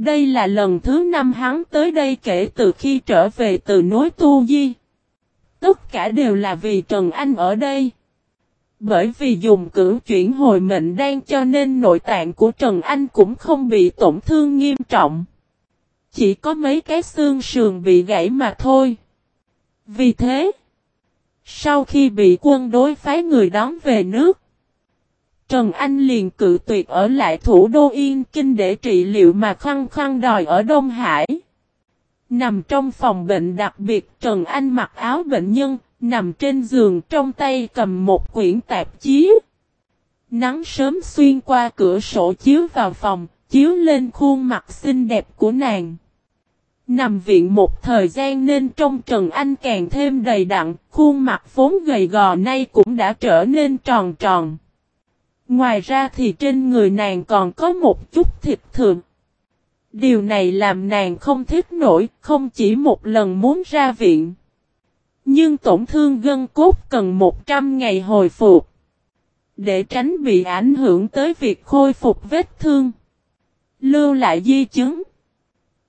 Đây là lần thứ năm hắn tới đây kể từ khi trở về từ núi Tu Di. Tất cả đều là vì Trần Anh ở đây. Bởi vì dùng cử chuyển hồi mệnh đan cho nên nội tạng của Trần Anh cũng không bị tổn thương nghiêm trọng. Chỉ có mấy cái xương sườn bị gãy mà thôi. Vì thế, sau khi bị quân đối phái người đón về nước, Trần Anh liền cự tuyệt ở lại thủ đô Yên Kinh để trị liệu mà khăng khăng đòi ở Đông Hải. Nằm trong phòng bệnh đặc biệt Trần Anh mặc áo bệnh nhân, nằm trên giường trong tay cầm một quyển tạp chí. Nắng sớm xuyên qua cửa sổ chiếu vào phòng, chiếu lên khuôn mặt xinh đẹp của nàng. Nằm viện một thời gian nên trong Trần Anh càng thêm đầy đặn, khuôn mặt vốn gầy gò nay cũng đã trở nên tròn tròn. Ngoài ra thì trên người nàng còn có một chút thịt thường. Điều này làm nàng không thích nổi, không chỉ một lần muốn ra viện. Nhưng tổn thương gân cốt cần 100 ngày hồi phục. Để tránh bị ảnh hưởng tới việc khôi phục vết thương. Lưu lại di chứng.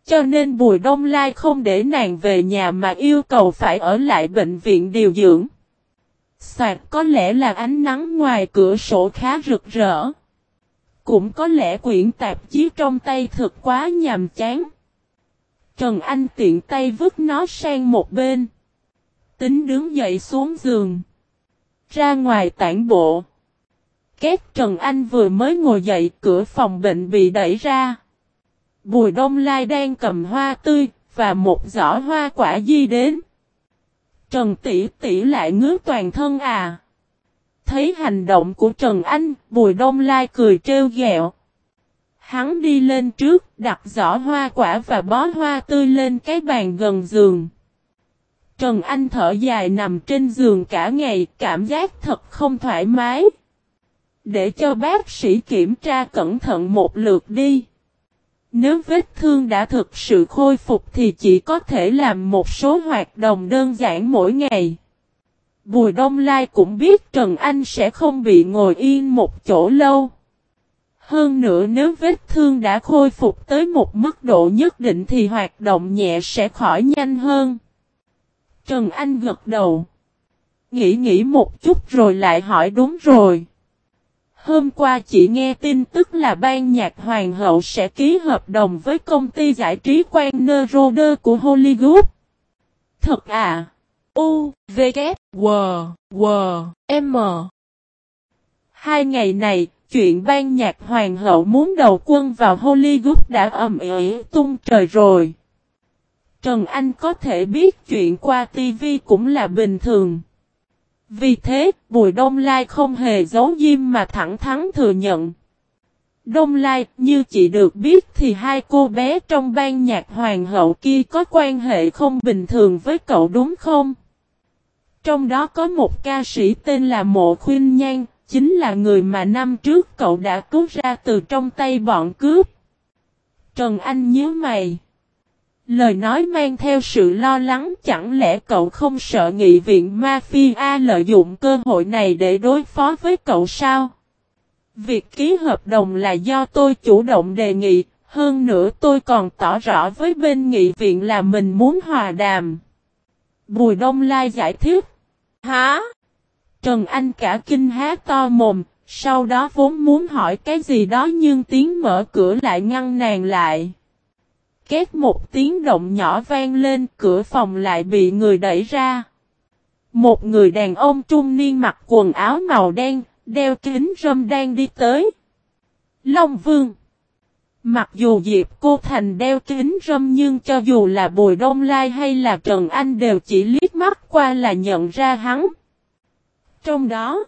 Cho nên Bùi Đông Lai không để nàng về nhà mà yêu cầu phải ở lại bệnh viện điều dưỡng. Xoạt có lẽ là ánh nắng ngoài cửa sổ khá rực rỡ. Cũng có lẽ quyển tạp chí trong tay thực quá nhàm chán. Trần Anh tiện tay vứt nó sang một bên. Tính đứng dậy xuống giường. Ra ngoài tản bộ. Két Trần Anh vừa mới ngồi dậy, cửa phòng bệnh bị đẩy ra. Bùi Đông Lai đang cầm hoa tươi và một giỏ hoa quả di đến. Trần tỷ tỷ lại ngứa toàn thân à. Thấy hành động của Trần Anh, Bùi Đông Lai cười trêu ghẹo. Hắn đi lên trước, đặt giỏ hoa quả và bó hoa tươi lên cái bàn gần giường. Trần Anh thở dài nằm trên giường cả ngày, cảm giác thật không thoải mái. Để cho bác sĩ kiểm tra cẩn thận một lượt đi. Nếu vết thương đã thực sự khôi phục thì chỉ có thể làm một số hoạt động đơn giản mỗi ngày. Bùi Đông Lai cũng biết Trần Anh sẽ không bị ngồi yên một chỗ lâu. Hơn nữa nếu vết thương đã khôi phục tới một mức độ nhất định thì hoạt động nhẹ sẽ khỏi nhanh hơn. Trần Anh gật đầu. Nghĩ nghĩ một chút rồi lại hỏi, đúng rồi. Hôm qua chị nghe tin tức là ban nhạc hoàng hậu sẽ ký hợp đồng với công ty giải trí Warner Roder của Hollywood. Thật à? U, V, K, W, W, M. Hai ngày này, chuyện ban nhạc hoàng hậu muốn đầu quân vào Hollywood đã ầm ĩ tung trời rồi. Trần Anh có thể biết chuyện qua TV cũng là bình thường. Vì thế, Bùi Đông Lai không hề giấu diêm mà thẳng thắn thừa nhận. Đông Lai, như chị được biết thì hai cô bé trong ban nhạc hoàng hậu kia có quan hệ không bình thường với cậu đúng không? Trong đó có một ca sĩ tên là Mộ Khuyên Nhan, chính là người mà năm trước cậu đã cứu ra từ trong tay bọn cướp. Trần Anh nhớ mày. Lời nói mang theo sự lo lắng chẳng lẽ cậu không sợ nghị viện mafia lợi dụng cơ hội này để đối phó với cậu sao? Việc ký hợp đồng là do tôi chủ động đề nghị, hơn nữa tôi còn tỏ rõ với bên nghị viện là mình muốn hòa đàm. Bùi Đông Lai giải thích. Hả? Trần Anh cả kinh há to mồm, sau đó vốn muốn hỏi cái gì đó nhưng tiếng mở cửa lại ngăn nàng lại. Két một tiếng động nhỏ vang lên, cửa phòng lại bị người đẩy ra. Một người đàn ông trung niên mặc quần áo màu đen, đeo kính râm đang đi tới. Long Vương Mặc dù Diệp Cô Thành đeo kính râm nhưng cho dù là Bùi Đông Lai hay là Trần Anh đều chỉ liếc mắt qua là nhận ra hắn. Trong đó,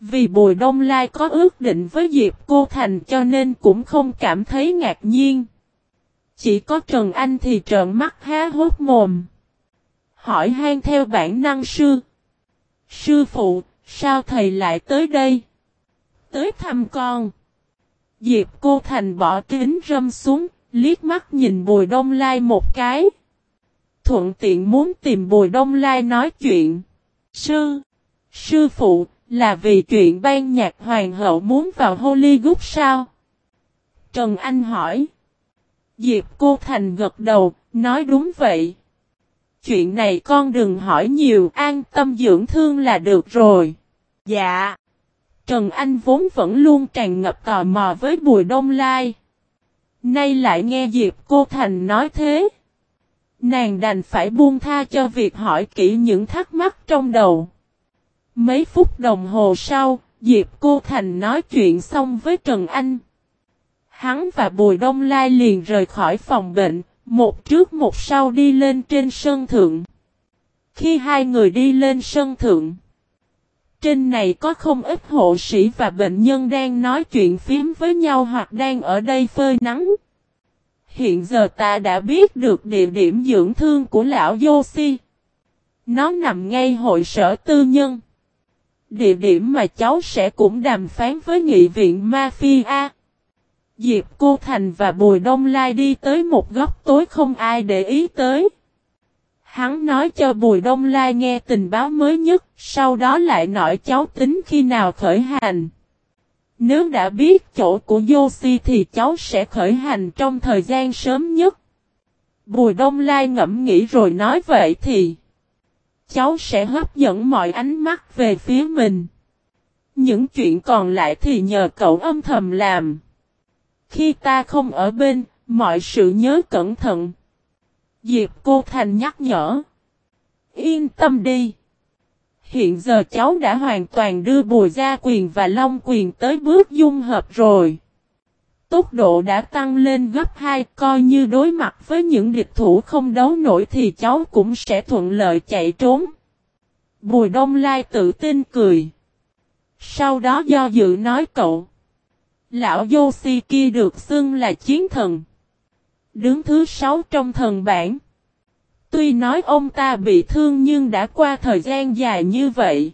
vì Bùi Đông Lai có ước định với Diệp Cô Thành cho nên cũng không cảm thấy ngạc nhiên. Chỉ có Trần Anh thì trợn mắt há hốt mồm. Hỏi han theo bản năng sư. Sư phụ, sao thầy lại tới đây? Tới thăm con. Diệp cô thành bỏ kính râm xuống, liếc mắt nhìn Bùi Đông Lai một cái. Thuận tiện muốn tìm Bùi Đông Lai nói chuyện. Sư, sư phụ, là vì chuyện ban nhạc hoàng hậu muốn vào Hollywood sao? Trần Anh hỏi. Diệp Cô Thành gật đầu, nói đúng vậy. Chuyện này con đừng hỏi nhiều, an tâm dưỡng thương là được rồi. Dạ. Trần Anh vốn vẫn luôn tràn ngập tò mò với Bùi Đông Lai. Nay lại nghe Diệp Cô Thành nói thế. Nàng đành phải buông tha cho việc hỏi kỹ những thắc mắc trong đầu. Mấy phút đồng hồ sau, Diệp Cô Thành nói chuyện xong với Trần Anh. Hắn và Bùi Đông Lai liền rời khỏi phòng bệnh, một trước một sau đi lên trên sân thượng. Khi hai người đi lên sân thượng, trên này có không ít hộ sĩ và bệnh nhân đang nói chuyện phím với nhau hoặc đang ở đây phơi nắng. Hiện giờ ta đã biết được địa điểm dưỡng thương của lão Yoshi. Nó nằm ngay hội sở tư nhân. Địa điểm mà cháu sẽ cũng đàm phán với nghị viện Mafia. Diệp Cô Thành và Bùi Đông Lai đi tới một góc tối không ai để ý tới. Hắn nói cho Bùi Đông Lai nghe tình báo mới nhất, sau đó lại nói cháu tính khi nào khởi hành. Nếu đã biết chỗ của Yoshi thì cháu sẽ khởi hành trong thời gian sớm nhất. Bùi Đông Lai ngẫm nghĩ rồi nói vậy thì cháu sẽ hấp dẫn mọi ánh mắt về phía mình. Những chuyện còn lại thì nhờ cậu âm thầm làm. Khi ta không ở bên, mọi sự nhớ cẩn thận. Diệp Cô Thành nhắc nhở. Yên tâm đi. Hiện giờ cháu đã hoàn toàn đưa Bùi Gia Quyền và Long Quyền tới bước dung hợp rồi. Tốc độ đã tăng lên gấp 2 coi như đối mặt với những địch thủ không đấu nổi thì cháu cũng sẽ thuận lợi chạy trốn. Bùi Đông Lai tự tin cười. Sau đó do dự nói cậu. Lão Yoshi kia được xưng là chiến thần. Đứng thứ sáu trong thần bản. Tuy nói ông ta bị thương nhưng đã qua thời gian dài như vậy.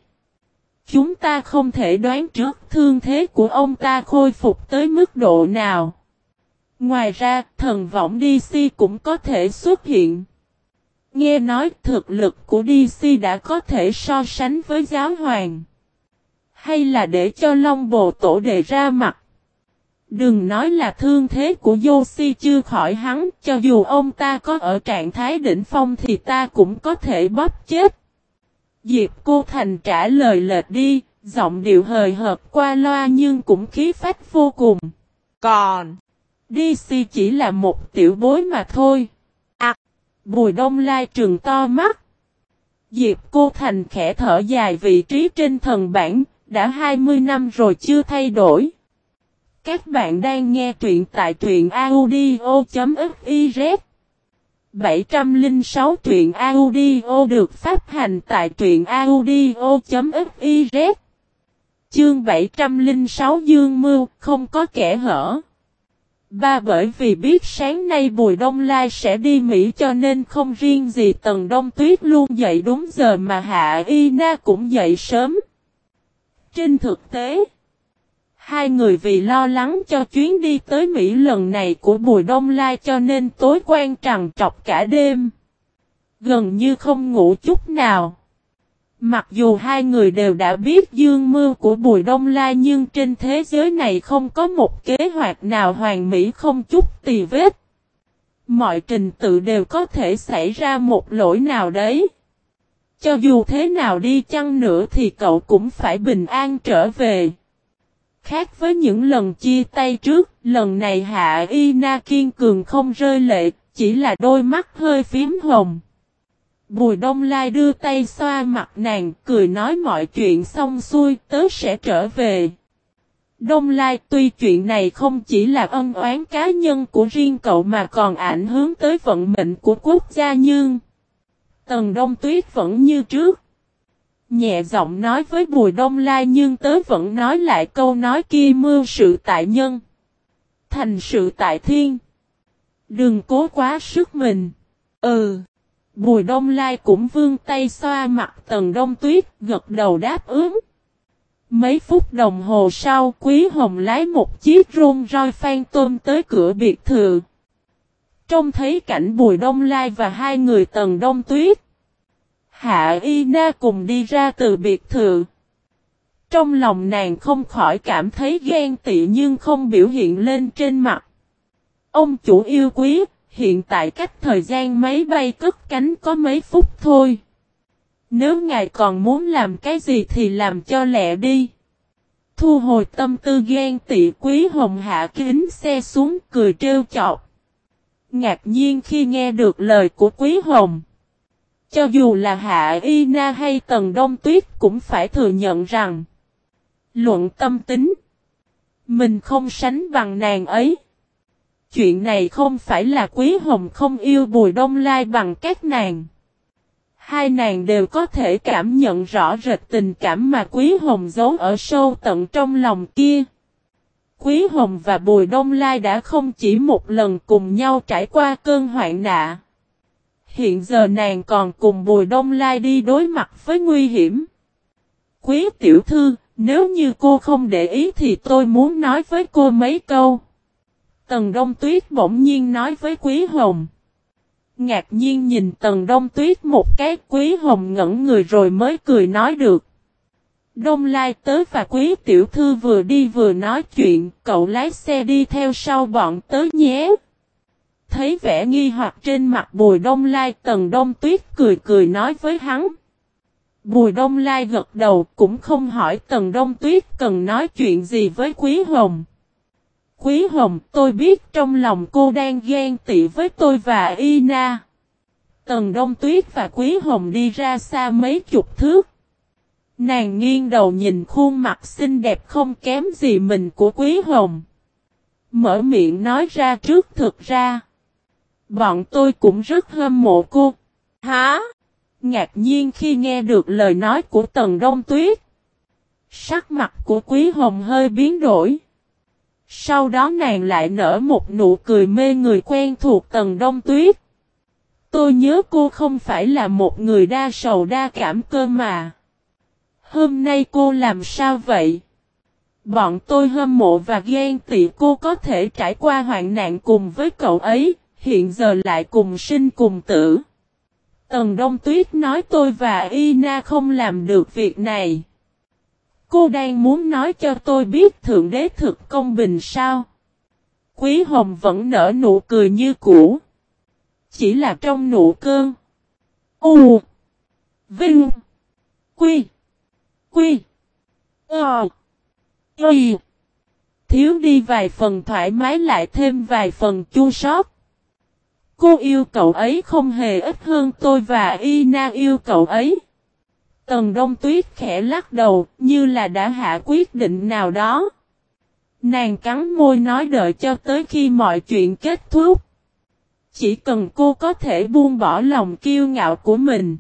Chúng ta không thể đoán trước thương thế của ông ta khôi phục tới mức độ nào. Ngoài ra, thần vọng DC cũng có thể xuất hiện. Nghe nói thực lực của DC đã có thể so sánh với giáo hoàng. Hay là để cho Long Bồ Tổ đề ra mặt. Đừng nói là thương thế của Yoshi chưa khỏi hắn, cho dù ông ta có ở trạng thái đỉnh phong thì ta cũng có thể bóp chết. Diệp Cô Thành trả lời lệch đi, giọng điệu hời hợt qua loa nhưng cũng khí phách vô cùng. Còn, DC chỉ là một tiểu bối mà thôi. À, Bùi Đông Lai trừng to mắt. Diệp Cô Thành khẽ thở dài vị trí trên thần bản, đã 20 năm rồi chưa thay đổi. Các bạn đang nghe truyện tại truyện audio.fiz 706 truyện audio được phát hành tại truyện audio.fiz Chương 706 Dương Mưu không có kẻ hở. Ba bởi vì biết sáng nay Bùi Đông Lai sẽ đi Mỹ cho nên không riêng gì Tần Đông Tuyết luôn dậy đúng giờ mà Hạ Y Na cũng dậy sớm. Trên thực tế, Hai người vì lo lắng cho chuyến đi tới Mỹ lần này của Bùi Đông Lai cho nên tối quan trằn trọc cả đêm. Gần như không ngủ chút nào. Mặc dù hai người đều đã biết dương mưu của Bùi Đông Lai nhưng trên thế giới này không có một kế hoạch nào hoàn mỹ không chút tì vết. Mọi trình tự đều có thể xảy ra một lỗi nào đấy. Cho dù thế nào đi chăng nữa thì cậu cũng phải bình an trở về. Khác với những lần chia tay trước, lần này Hạ Y Na kiên cường không rơi lệ, chỉ là đôi mắt hơi phím hồng. Bùi Đông Lai đưa tay xoa mặt nàng, cười nói mọi chuyện xong xuôi, tớ sẽ trở về. Đông Lai tuy chuyện này không chỉ là ân oán cá nhân của riêng cậu mà còn ảnh hưởng tới vận mệnh của quốc gia nhưng Tần Đông Tuyết vẫn như trước. Nhẹ giọng nói với Bùi Đông Lai nhưng tớ vẫn nói lại câu nói kia mưu sự tại nhân. Thành sự tại thiên. Đừng cố quá sức mình. Ừ. Bùi Đông Lai cũng vương tay xoa mặt tầng đông tuyết, gật đầu đáp ứng. Mấy phút đồng hồ sau, Quý Hồng lái một chiếc rôn roi phan tôm tới cửa biệt thự. Trông thấy cảnh Bùi Đông Lai và hai người tầng đông tuyết. Hạ Y Na cùng đi ra từ biệt thự. Trong lòng nàng không khỏi cảm thấy ghen tị nhưng không biểu hiện lên trên mặt. Ông chủ yêu quý, hiện tại cách thời gian máy bay cất cánh có mấy phút thôi. Nếu ngài còn muốn làm cái gì thì làm cho lẹ đi. Thu hồi tâm tư ghen tị quý hồng hạ kính xe xuống cười trêu chọc. Ngạc nhiên khi nghe được lời của quý hồng. Cho dù là hạ y na hay tần đông tuyết cũng phải thừa nhận rằng. Luận tâm tính. Mình không sánh bằng nàng ấy. Chuyện này không phải là quý hồng không yêu bùi đông lai bằng các nàng. Hai nàng đều có thể cảm nhận rõ rệt tình cảm mà Quý Hồng giấu ở sâu tận trong lòng kia. Quý Hồng và Bùi Đông Lai đã không chỉ một lần cùng nhau trải qua cơn hoạn nạn Hiện giờ nàng còn cùng Bùi Đông Lai đi đối mặt với nguy hiểm. Quý tiểu thư, nếu như cô không để ý thì tôi muốn nói với cô mấy câu. Tần Đông Tuyết bỗng nhiên nói với Quý Hồng. Ngạc nhiên nhìn Tần đông tuyết một cái quý hồng ngẩn người rồi mới cười nói được. Đông Lai tới và quý tiểu thư vừa đi vừa nói chuyện, cậu lái xe đi theo sau bọn tới nhé. Thấy vẻ nghi hoặc trên mặt Bùi Đông Lai Tần đông tuyết cười cười nói với hắn. Bùi Đông Lai gật đầu cũng không hỏi Tần đông tuyết cần nói chuyện gì với quý hồng. Quý Hồng, tôi biết trong lòng cô đang ghen tị với tôi và Ina. Tần Đông Tuyết và Quý Hồng đi ra xa mấy chục thước. Nàng nghiêng đầu nhìn khuôn mặt xinh đẹp không kém gì mình của Quý Hồng. Mở miệng nói ra trước thực ra. Bọn tôi cũng rất hâm mộ cô. Hả? Ngạc nhiên khi nghe được lời nói của Tần Đông Tuyết. Sắc mặt của Quý Hồng hơi biến đổi. Sau đó nàng lại nở một nụ cười mê người quen thuộc tầng đông tuyết. Tôi nhớ cô không phải là một người đa sầu đa cảm cơ mà. Hôm nay cô làm sao vậy? Bọn tôi hâm mộ và ghen tị cô có thể trải qua hoạn nạn cùng với cậu ấy, hiện giờ lại cùng sinh cùng tử. Tần Đông Tuyết nói tôi và Ina không làm được việc này. Cô đang muốn nói cho tôi biết Thượng Đế thực công bình sao? Quý Hồng vẫn nở nụ cười như cũ. Chỉ là trong nụ cơn. U. Vinh. Quy. Quy. Ờ. Y. Thiếu đi vài phần thoải mái lại thêm vài phần chua sót. Cô yêu cậu ấy không hề ít hơn tôi và Ina yêu cậu ấy. Tần Đông Tuyết khẽ lắc đầu, như là đã hạ quyết định nào đó. Nàng cắn môi nói đợi cho tới khi mọi chuyện kết thúc. Chỉ cần cô có thể buông bỏ lòng kiêu ngạo của mình.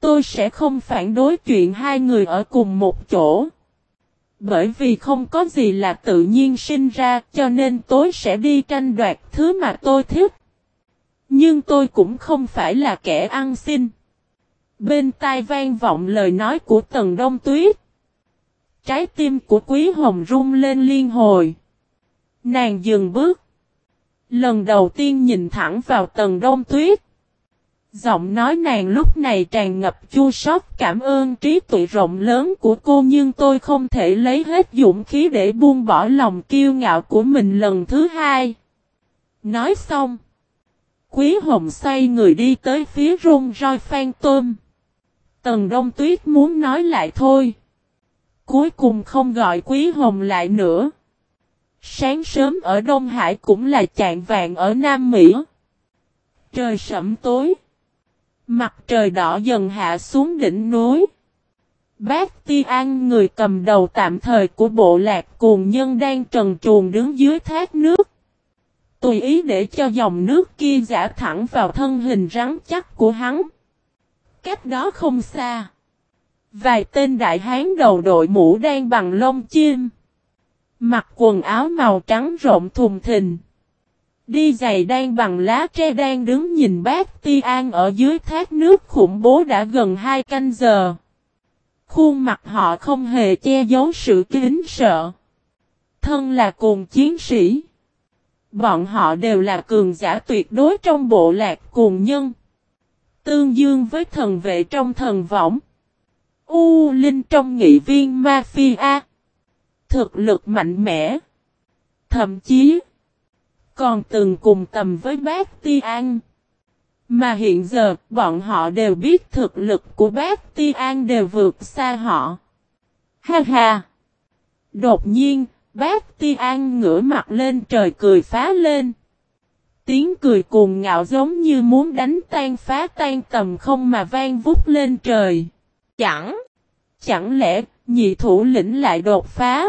Tôi sẽ không phản đối chuyện hai người ở cùng một chỗ. Bởi vì không có gì là tự nhiên sinh ra cho nên tôi sẽ đi tranh đoạt thứ mà tôi thích. Nhưng tôi cũng không phải là kẻ ăn xin. Bên tai vang vọng lời nói của Tần Đông Tuyết. Trái tim của Quý Hồng rung lên liên hồi. Nàng dừng bước. Lần đầu tiên nhìn thẳng vào Tần Đông Tuyết. Giọng nói nàng lúc này tràn ngập chua xót, cảm ơn trí tuệ rộng lớn của cô, nhưng tôi không thể lấy hết dũng khí để buông bỏ lòng kiêu ngạo của mình lần thứ hai. Nói xong. Quý Hồng xoay người đi tới phía rung roi phan tôm. Tần Đông Tuyết muốn nói lại thôi. Cuối cùng không gọi Quý Hồng lại nữa. Sáng sớm ở Đông Hải cũng là chạng vàng ở Nam Mỹ. Trời sẫm tối. Mặt trời đỏ dần hạ xuống đỉnh núi. Bác Ti An, người cầm đầu tạm thời của bộ lạc cuồng nhân đang trần truồng đứng dưới thác nước. Tùy ý để cho dòng nước kia giả thẳng vào thân hình rắn chắc của hắn cách đó không xa. Vài tên đại hán đầu đội mũ đen bằng lông chim. Mặc quần áo màu trắng rộng thùng thình. Đi giày đen bằng lá tre đang đứng nhìn bác Ti An ở dưới thác nước khủng bố đã gần hai canh giờ. Khuôn mặt họ không hề che giấu sự kính sợ. Thân là cùng chiến sĩ. Bọn họ đều là cường giả tuyệt đối trong bộ lạc cùng nhân. Tương dương với thần vệ trong thần võng. U Linh trong nghị viên Mafia. Thực lực mạnh mẽ. Thậm chí. còn từng cùng tầm với bác Ti An. Mà hiện giờ, bọn họ đều biết thực lực của bác Ti An đều vượt xa họ. Ha ha! Đột nhiên, bác Ti An ngửa mặt lên trời cười phá lên. Tiếng cười cuồng ngạo giống như muốn đánh tan phá tan tầm không mà vang vút lên trời. Chẳng! Chẳng lẽ, nhị thủ lĩnh lại đột phá?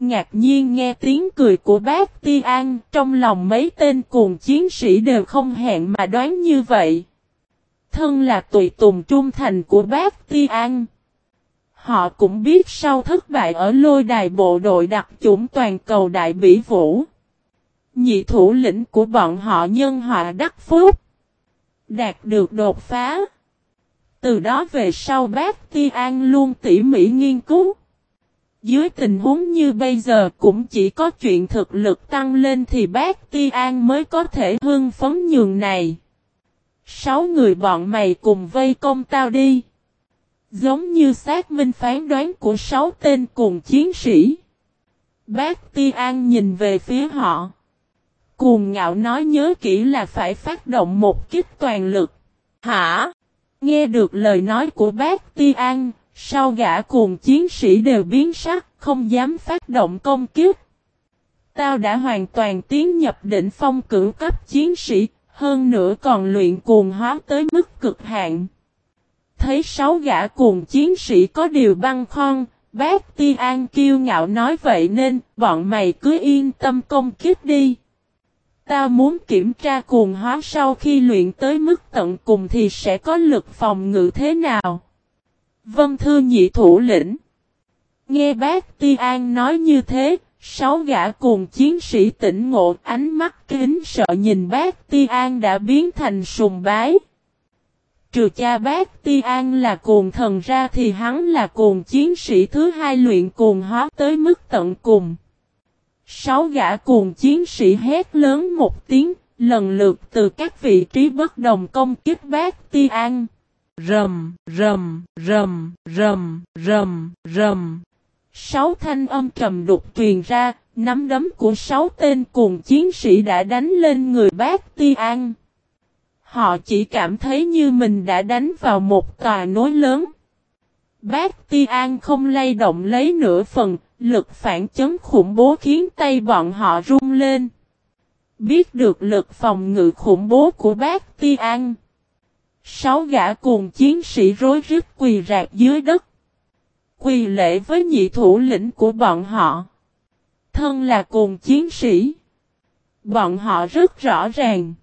Ngạc nhiên nghe tiếng cười của bác Ti An, trong lòng mấy tên cùng chiến sĩ đều không hẹn mà đoán như vậy. Thân là tùy tùng trung thành của bác Ti An. Họ cũng biết sau thất bại ở lôi đài bộ đội đặc chủng toàn cầu đại bỉ vũ. Nhị thủ lĩnh của bọn họ nhân họa đắc phúc. Đạt được đột phá. Từ đó về sau bác Ti An luôn tỉ mỉ nghiên cứu. Dưới tình huống như bây giờ cũng chỉ có chuyện thực lực tăng lên thì bác Ti An mới có thể hưng phấn nhường này. Sáu người bọn mày cùng vây công tao đi. Giống như xác minh phán đoán của sáu tên cùng chiến sĩ. Bác Ti An nhìn về phía họ. Cuồng ngạo nói nhớ kỹ là phải phát động một kích toàn lực. Hả? Nghe được lời nói của bác Ti An, sau gã cùng chiến sĩ đều biến sắc, không dám phát động công kiếp. Tao đã hoàn toàn tiến nhập đỉnh phong cử cấp chiến sĩ, hơn nữa còn luyện cuồng hóa tới mức cực hạn. Thấy sáu gã cùng chiến sĩ có điều băng khoan, bác Ti An kiêu ngạo nói vậy nên bọn mày cứ yên tâm công kiếp đi. Ta muốn kiểm tra cuồng hóa sau khi luyện tới mức tận cùng thì sẽ có lực phòng ngự thế nào. Vân thư nhị thủ lĩnh. Nghe bác Ti An nói như thế, sáu gã cùng chiến sĩ tỉnh ngộ ánh mắt kính sợ nhìn bác Ti An đã biến thành sùng bái. Trừ cha bác Ti An là cuồng thần ra thì hắn là cuồng chiến sĩ thứ hai luyện cuồng hóa tới mức tận cùng. Sáu gã cuồng chiến sĩ hét lớn một tiếng, lần lượt từ các vị trí bất đồng công kích bác Ti An. Rầm, rầm, rầm, rầm, rầm, rầm. Sáu thanh âm trầm đục truyền ra, nắm đấm của sáu tên cùng chiến sĩ đã đánh lên người bác Ti An. Họ chỉ cảm thấy như mình đã đánh vào một tòa nối lớn. Bác Ti An không lay động lấy nửa phần, lực phản chấn khủng bố khiến tay bọn họ rung lên. Biết được lực phòng ngự khủng bố của bác Ti An. Sáu gã cùng chiến sĩ rối rít quỳ rạc dưới đất. Quỳ lễ với nhị thủ lĩnh của bọn họ. Thân là cùng chiến sĩ. Bọn họ rất rõ ràng.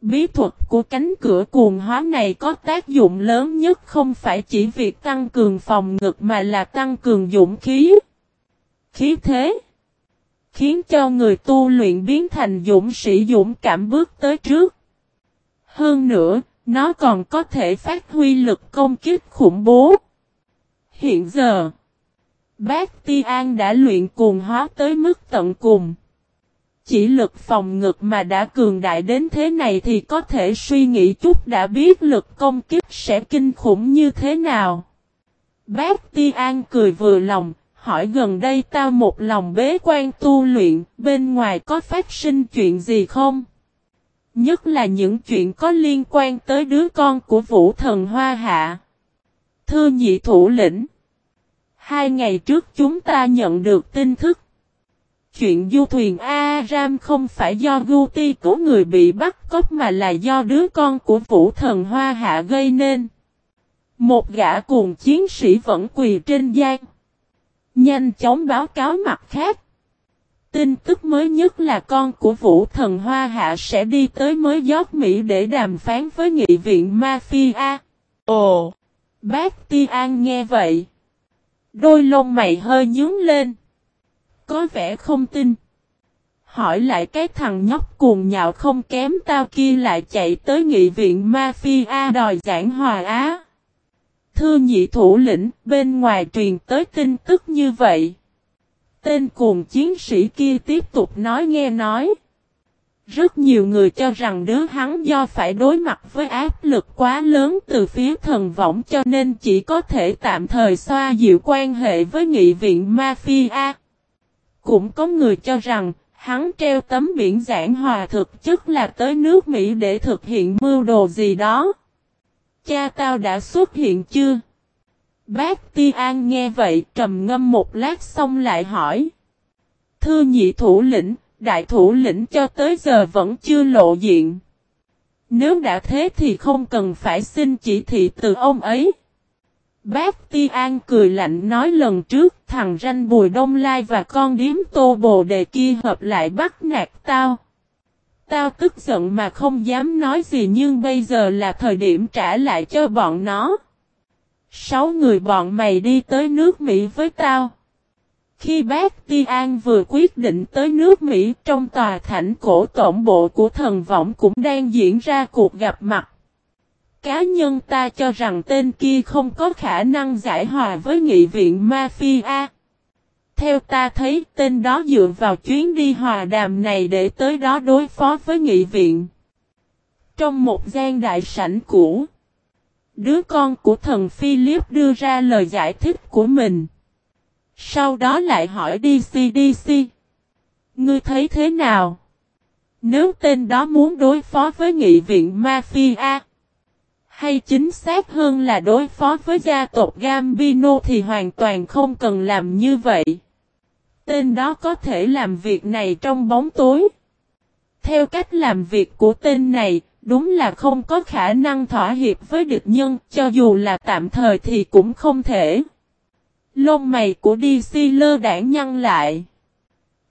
Bí thuật của cánh cửa cuồng hóa này có tác dụng lớn nhất không phải chỉ việc tăng cường phòng ngực mà là tăng cường dũng khí. Khí thế. Khiến cho người tu luyện biến thành dũng sĩ dũng cảm bước tới trước. Hơn nữa, nó còn có thể phát huy lực công kích khủng bố. Hiện giờ, Bác Ti An đã luyện cuồng hóa tới mức tận cùng. Chỉ lực phòng ngực mà đã cường đại đến thế này thì có thể suy nghĩ chút đã biết lực công kích sẽ kinh khủng như thế nào. Bác Ti An cười vừa lòng, hỏi gần đây ta một lòng bế quan tu luyện, bên ngoài có phát sinh chuyện gì không? Nhất là những chuyện có liên quan tới đứa con của vũ thần Hoa Hạ. Thưa nhị thủ lĩnh. Hai ngày trước chúng ta nhận được tin tức. Chuyện du thuyền Aram không phải do Guti của người bị bắt cóc mà là do đứa con của vũ thần Hoa Hạ gây nên. Một gã cùng chiến sĩ vẫn quỳ trên giang. Nhanh chóng báo cáo mặt khác. Tin tức mới nhất là con của vũ thần Hoa Hạ sẽ đi tới mới giót Mỹ để đàm phán với nghị viện Mafia. Ồ! Bác Ti An nghe vậy. Đôi lông mày hơi nhướng lên. Có vẻ không tin. Hỏi lại cái thằng nhóc cuồng nhạo không kém tao kia lại chạy tới nghị viện Mafia đòi giảng hòa á. Thưa nhị thủ lĩnh, bên ngoài truyền tới tin tức như vậy. Tên cuồng chiến sĩ kia tiếp tục nói nghe nói. Rất nhiều người cho rằng đứa hắn do phải đối mặt với áp lực quá lớn từ phía thần võng cho nên chỉ có thể tạm thời xoa dịu quan hệ với nghị viện Mafia. Cũng có người cho rằng Hắn treo tấm biển giảng hòa thực chất là tới nước Mỹ để thực hiện mưu đồ gì đó. Cha tao đã xuất hiện chưa? Bác Ti An nghe vậy trầm ngâm một lát xong lại hỏi. Thưa nhị thủ lĩnh, đại thủ lĩnh cho tới giờ vẫn chưa lộ diện. Nếu đã thế thì không cần phải xin chỉ thị từ ông ấy. Bác Ti An cười lạnh nói lần trước thằng ranh Bùi Đông Lai và con điếm tô bồ đề kia hợp lại bắt nạt tao. Tao tức giận mà không dám nói gì nhưng bây giờ là thời điểm trả lại cho bọn nó. Sáu người bọn mày đi tới nước Mỹ với tao. Khi bác Ti An vừa quyết định tới nước Mỹ, trong tòa thảnh cổ tổng bộ của thần võng cũng đang diễn ra cuộc gặp mặt. Cá nhân ta cho rằng tên kia không có khả năng giải hòa với nghị viện Mafia. Theo ta thấy tên đó dựa vào chuyến đi hòa đàm này để tới đó đối phó với nghị viện. Trong một gian đại sảnh cũ, đứa con của thần Philip đưa ra lời giải thích của mình. Sau đó lại hỏi DCDC. Ngươi thấy thế nào? Nếu tên đó muốn đối phó với nghị viện Mafia, hay chính xác hơn là đối phó với gia tộc Gambino thì hoàn toàn không cần làm như vậy. Tên đó có thể làm việc này trong bóng tối. Theo cách làm việc của tên này, đúng là không có khả năng thỏa hiệp với địch nhân, cho dù là tạm thời thì cũng không thể. Lông mày của DC lơ đảng nhăn lại.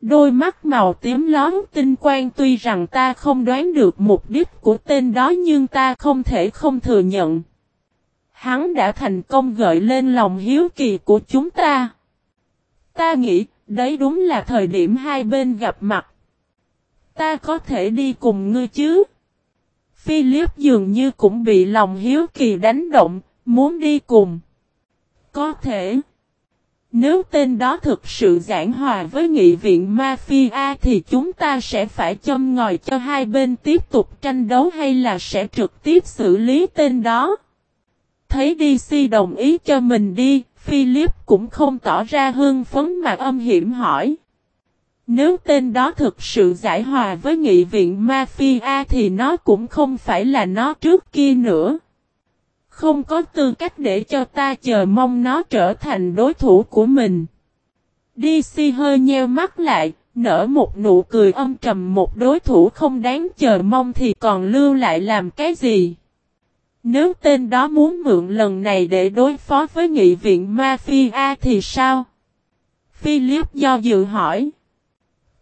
Đôi mắt màu tím lón tinh quang tuy rằng ta không đoán được mục đích của tên đó nhưng ta không thể không thừa nhận. Hắn đã thành công gợi lên lòng hiếu kỳ của chúng ta. Ta nghĩ, đấy đúng là thời điểm hai bên gặp mặt. Ta có thể đi cùng ngươi chứ? Philip dường như cũng bị lòng hiếu kỳ đánh động, muốn đi cùng. Có thể. Nếu tên đó thực sự giảng hòa với nghị viện Mafia thì chúng ta sẽ phải châm ngòi cho hai bên tiếp tục tranh đấu hay là sẽ trực tiếp xử lý tên đó. Thấy DC đồng ý cho mình đi, Philip cũng không tỏ ra hưng phấn mà âm hiểm hỏi. Nếu tên đó thực sự giải hòa với nghị viện Mafia thì nó cũng không phải là nó trước kia nữa. Không có tư cách để cho ta chờ mong nó trở thành đối thủ của mình. DC hơi nheo mắt lại, nở một nụ cười âm trầm một đối thủ không đáng chờ mong thì còn lưu lại làm cái gì. Nếu tên đó muốn mượn lần này để đối phó với nghị viện Mafia thì sao? Philip do dự hỏi.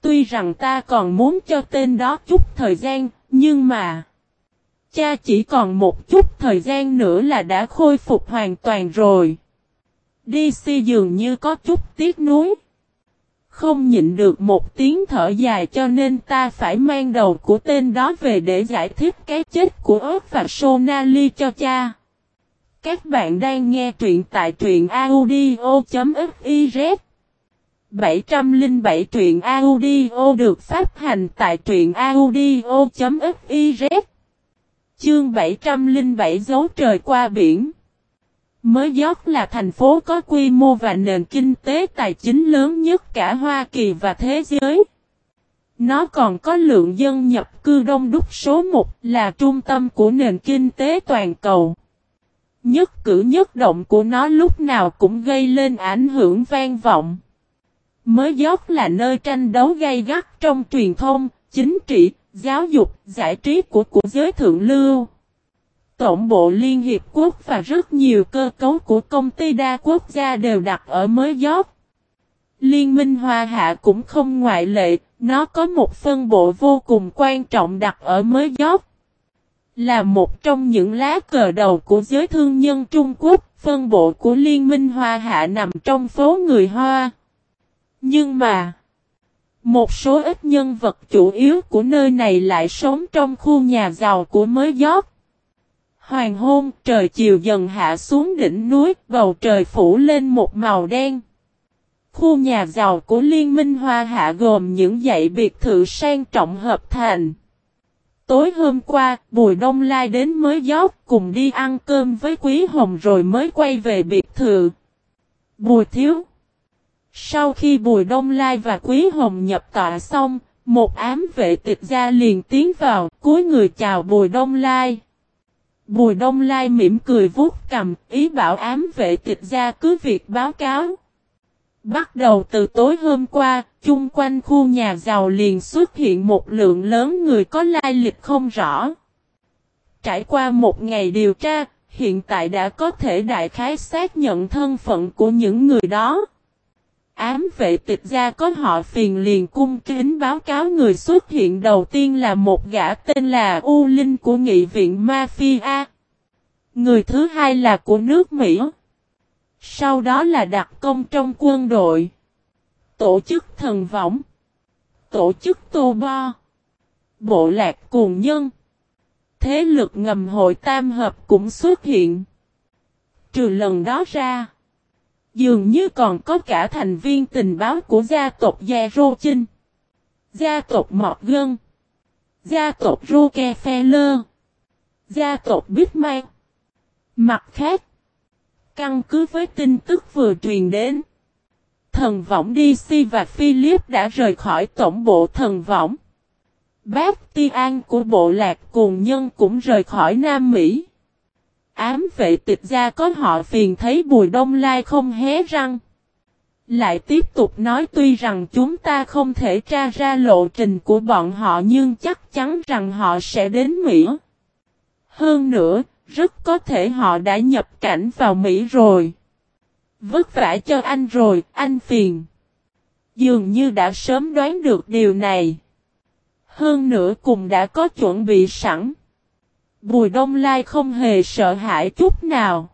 Tuy rằng ta còn muốn cho tên đó chút thời gian, nhưng mà... Cha chỉ còn một chút thời gian nữa là đã khôi phục hoàn toàn rồi. DC dường như có chút tiếc nuối. Không nhịn được một tiếng thở dài cho nên ta phải mang đầu của tên đó về để giải thích cái chết của ớt và Sonali cho cha. Các bạn đang nghe truyện tại truyện audio.fif. 707 truyện audio được phát hành tại truyện audio.fiz Chương 707 dấu trời qua biển Mới giót là thành phố có quy mô và nền kinh tế tài chính lớn nhất cả Hoa Kỳ và thế giới. Nó còn có lượng dân nhập cư đông đúc số 1 là trung tâm của nền kinh tế toàn cầu. Nhất cử nhất động của nó lúc nào cũng gây lên ảnh hưởng vang vọng. Mới giót là nơi tranh đấu gay gắt trong truyền thông, chính trị, giáo dục, giải trí của của giới thượng lưu. Tổng bộ Liên Hiệp Quốc và rất nhiều cơ cấu của công ty đa quốc gia đều đặt ở mới giót. Liên minh Hoa Hạ cũng không ngoại lệ, nó có một phân bộ vô cùng quan trọng đặt ở mới giót. Là một trong những lá cờ đầu của giới thương nhân Trung Quốc, phân bộ của Liên minh Hoa Hạ nằm trong phố người Hoa. Nhưng mà, một số ít nhân vật chủ yếu của nơi này lại sống trong khu nhà giàu của mới giót. Hoàng hôn, trời chiều dần hạ xuống đỉnh núi, bầu trời phủ lên một màu đen. Khu nhà giàu của Liên minh Hoa Hạ gồm những dãy biệt thự sang trọng hợp thành. Tối hôm qua, Bùi Đông Lai đến mới giót cùng đi ăn cơm với Quý Hồng rồi mới quay về biệt thự. Bùi Thiếu sau khi Bùi Đông Lai và Quý Hồng nhập tọa xong, Một ám vệ tịch gia liền tiến vào, cuối người chào Bùi Đông Lai. Bùi Đông Lai mỉm cười vuốt cầm, ý bảo ám vệ tịch gia cứ việc báo cáo. Bắt đầu từ tối hôm qua, chung quanh khu nhà giàu liền xuất hiện một lượng lớn người có lai lịch không rõ. Trải qua một ngày điều tra, hiện tại đã có thể đại khái xác nhận thân phận của những người đó. Ám vệ tịch gia có họ phiền liền cung kính báo cáo người xuất hiện đầu tiên là một gã tên là U Linh của nghị viện Mafia. Người thứ hai là của nước Mỹ. Sau đó là đặc công trong quân đội. Tổ chức thần võng. Tổ chức tô bo. Bộ lạc cuồng nhân. Thế lực ngầm hội tam hợp cũng xuất hiện. Trừ lần đó ra. Dường như còn có cả thành viên tình báo của gia tộc Gia Rô Chinh. Gia tộc Mọt Gân. Gia tộc Rockefeller. Gia tộc Bitman. Mặt khác. Căn cứ với tin tức vừa truyền đến. Thần võng DC và Philip đã rời khỏi tổng bộ thần võng. Bác Ti An của bộ lạc cùng nhân cũng rời khỏi Nam Mỹ. Ám vệ tịch gia có họ phiền thấy Bùi Đông Lai không hé răng. Lại tiếp tục nói tuy rằng chúng ta không thể tra ra lộ trình của bọn họ nhưng chắc chắn rằng họ sẽ đến Mỹ. Hơn nữa, rất có thể họ đã nhập cảnh vào Mỹ rồi. Vất vả cho anh rồi, anh phiền. Dường như đã sớm đoán được điều này. Hơn nữa cùng đã có chuẩn bị sẵn. Bùi Đông Lai không hề sợ hãi chút nào.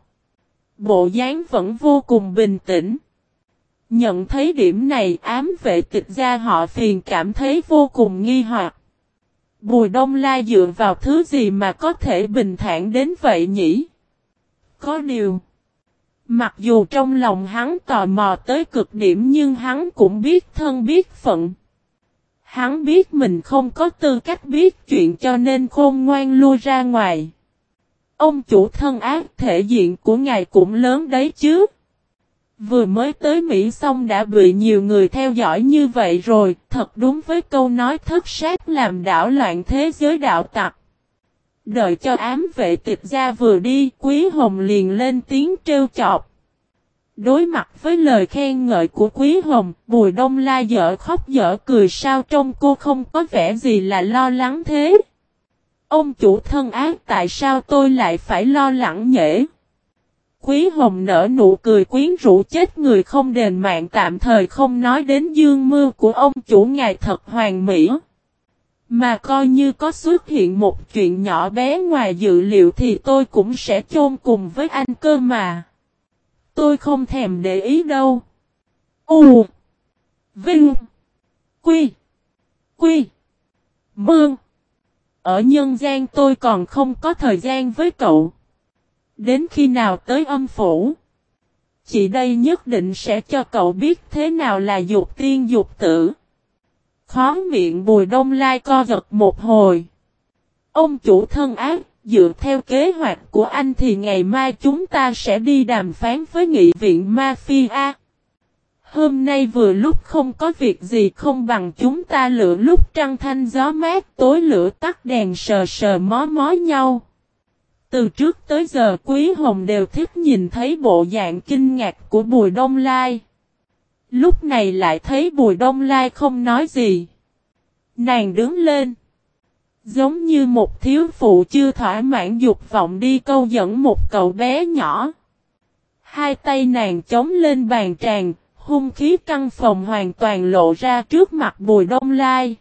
Bộ dáng vẫn vô cùng bình tĩnh. Nhận thấy điểm này, ám vệ tịch gia họ phiền cảm thấy vô cùng nghi hoặc. Bùi Đông Lai dựa vào thứ gì mà có thể bình thản đến vậy nhỉ? Có điều. Mặc dù trong lòng hắn tò mò tới cực điểm nhưng hắn cũng biết thân biết phận. Hắn biết mình không có tư cách biết chuyện cho nên khôn ngoan lui ra ngoài. Ông chủ thân ác thể diện của ngài cũng lớn đấy chứ. Vừa mới tới Mỹ xong đã bị nhiều người theo dõi như vậy rồi, thật đúng với câu nói thất sát làm đảo loạn thế giới đạo tặc. Đợi cho ám vệ tịch ra vừa đi, Quý Hồng liền lên tiếng trêu chọc. Đối mặt với lời khen ngợi của Quý Hồng, Bùi Đông La dở khóc dở cười sao trong cô không có vẻ gì là lo lắng thế. Ông chủ thân ác tại sao tôi lại phải lo lắng nhễ? Quý Hồng nở nụ cười quyến rũ chết người không đền mạng tạm thời không nói đến dương mưa của ông chủ ngài thật hoàn mỹ. Mà coi như có xuất hiện một chuyện nhỏ bé ngoài dự liệu thì tôi cũng sẽ chôn cùng với anh cơ mà. Tôi không thèm để ý đâu. U. Vinh. Quy. Quy. Mương. Ở nhân gian tôi còn không có thời gian với cậu. Đến khi nào tới âm phủ? Chị đây nhất định sẽ cho cậu biết thế nào là dục tiên dục tử. Khó miệng bùi đông lai co giật một hồi. Ông chủ thân ác, dựa theo kế hoạch của anh thì ngày mai chúng ta sẽ đi đàm phán với nghị viện Mafia. Hôm nay vừa lúc không có việc gì không bằng chúng ta lựa lúc trăng thanh gió mát, tối lửa tắt đèn sờ sờ mó mó nhau. Từ trước tới giờ Quý Hồng đều thích nhìn thấy bộ dạng kinh ngạc của Bùi Đông Lai. Lúc này lại thấy Bùi Đông Lai không nói gì. Nàng đứng lên. Giống như một thiếu phụ chưa thỏa mãn dục vọng đi câu dẫn một cậu bé nhỏ. Hai tay nàng chống lên bàn tràn, hung khí căn phòng hoàn toàn lộ ra trước mặt Bùi Đông Lai.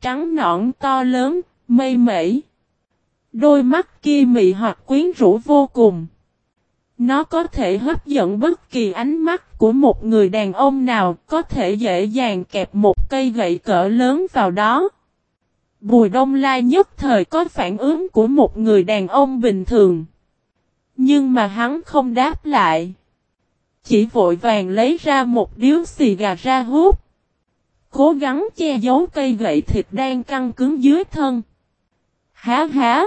Trắng nõn to lớn, mây mẩy. Đôi mắt kia mị hoặc quyến rũ vô cùng. Nó có thể hấp dẫn bất kỳ ánh mắt của một người đàn ông nào, có thể dễ dàng kẹp một cây gậy cỡ lớn vào đó. Bùi Đông Lai nhất thời có phản ứng của một người đàn ông bình thường. Nhưng mà hắn không đáp lại. Chỉ vội vàng lấy ra một điếu xì gà ra hút. Cố gắng che giấu cây gậy thịt đang căng cứng dưới thân. Há há.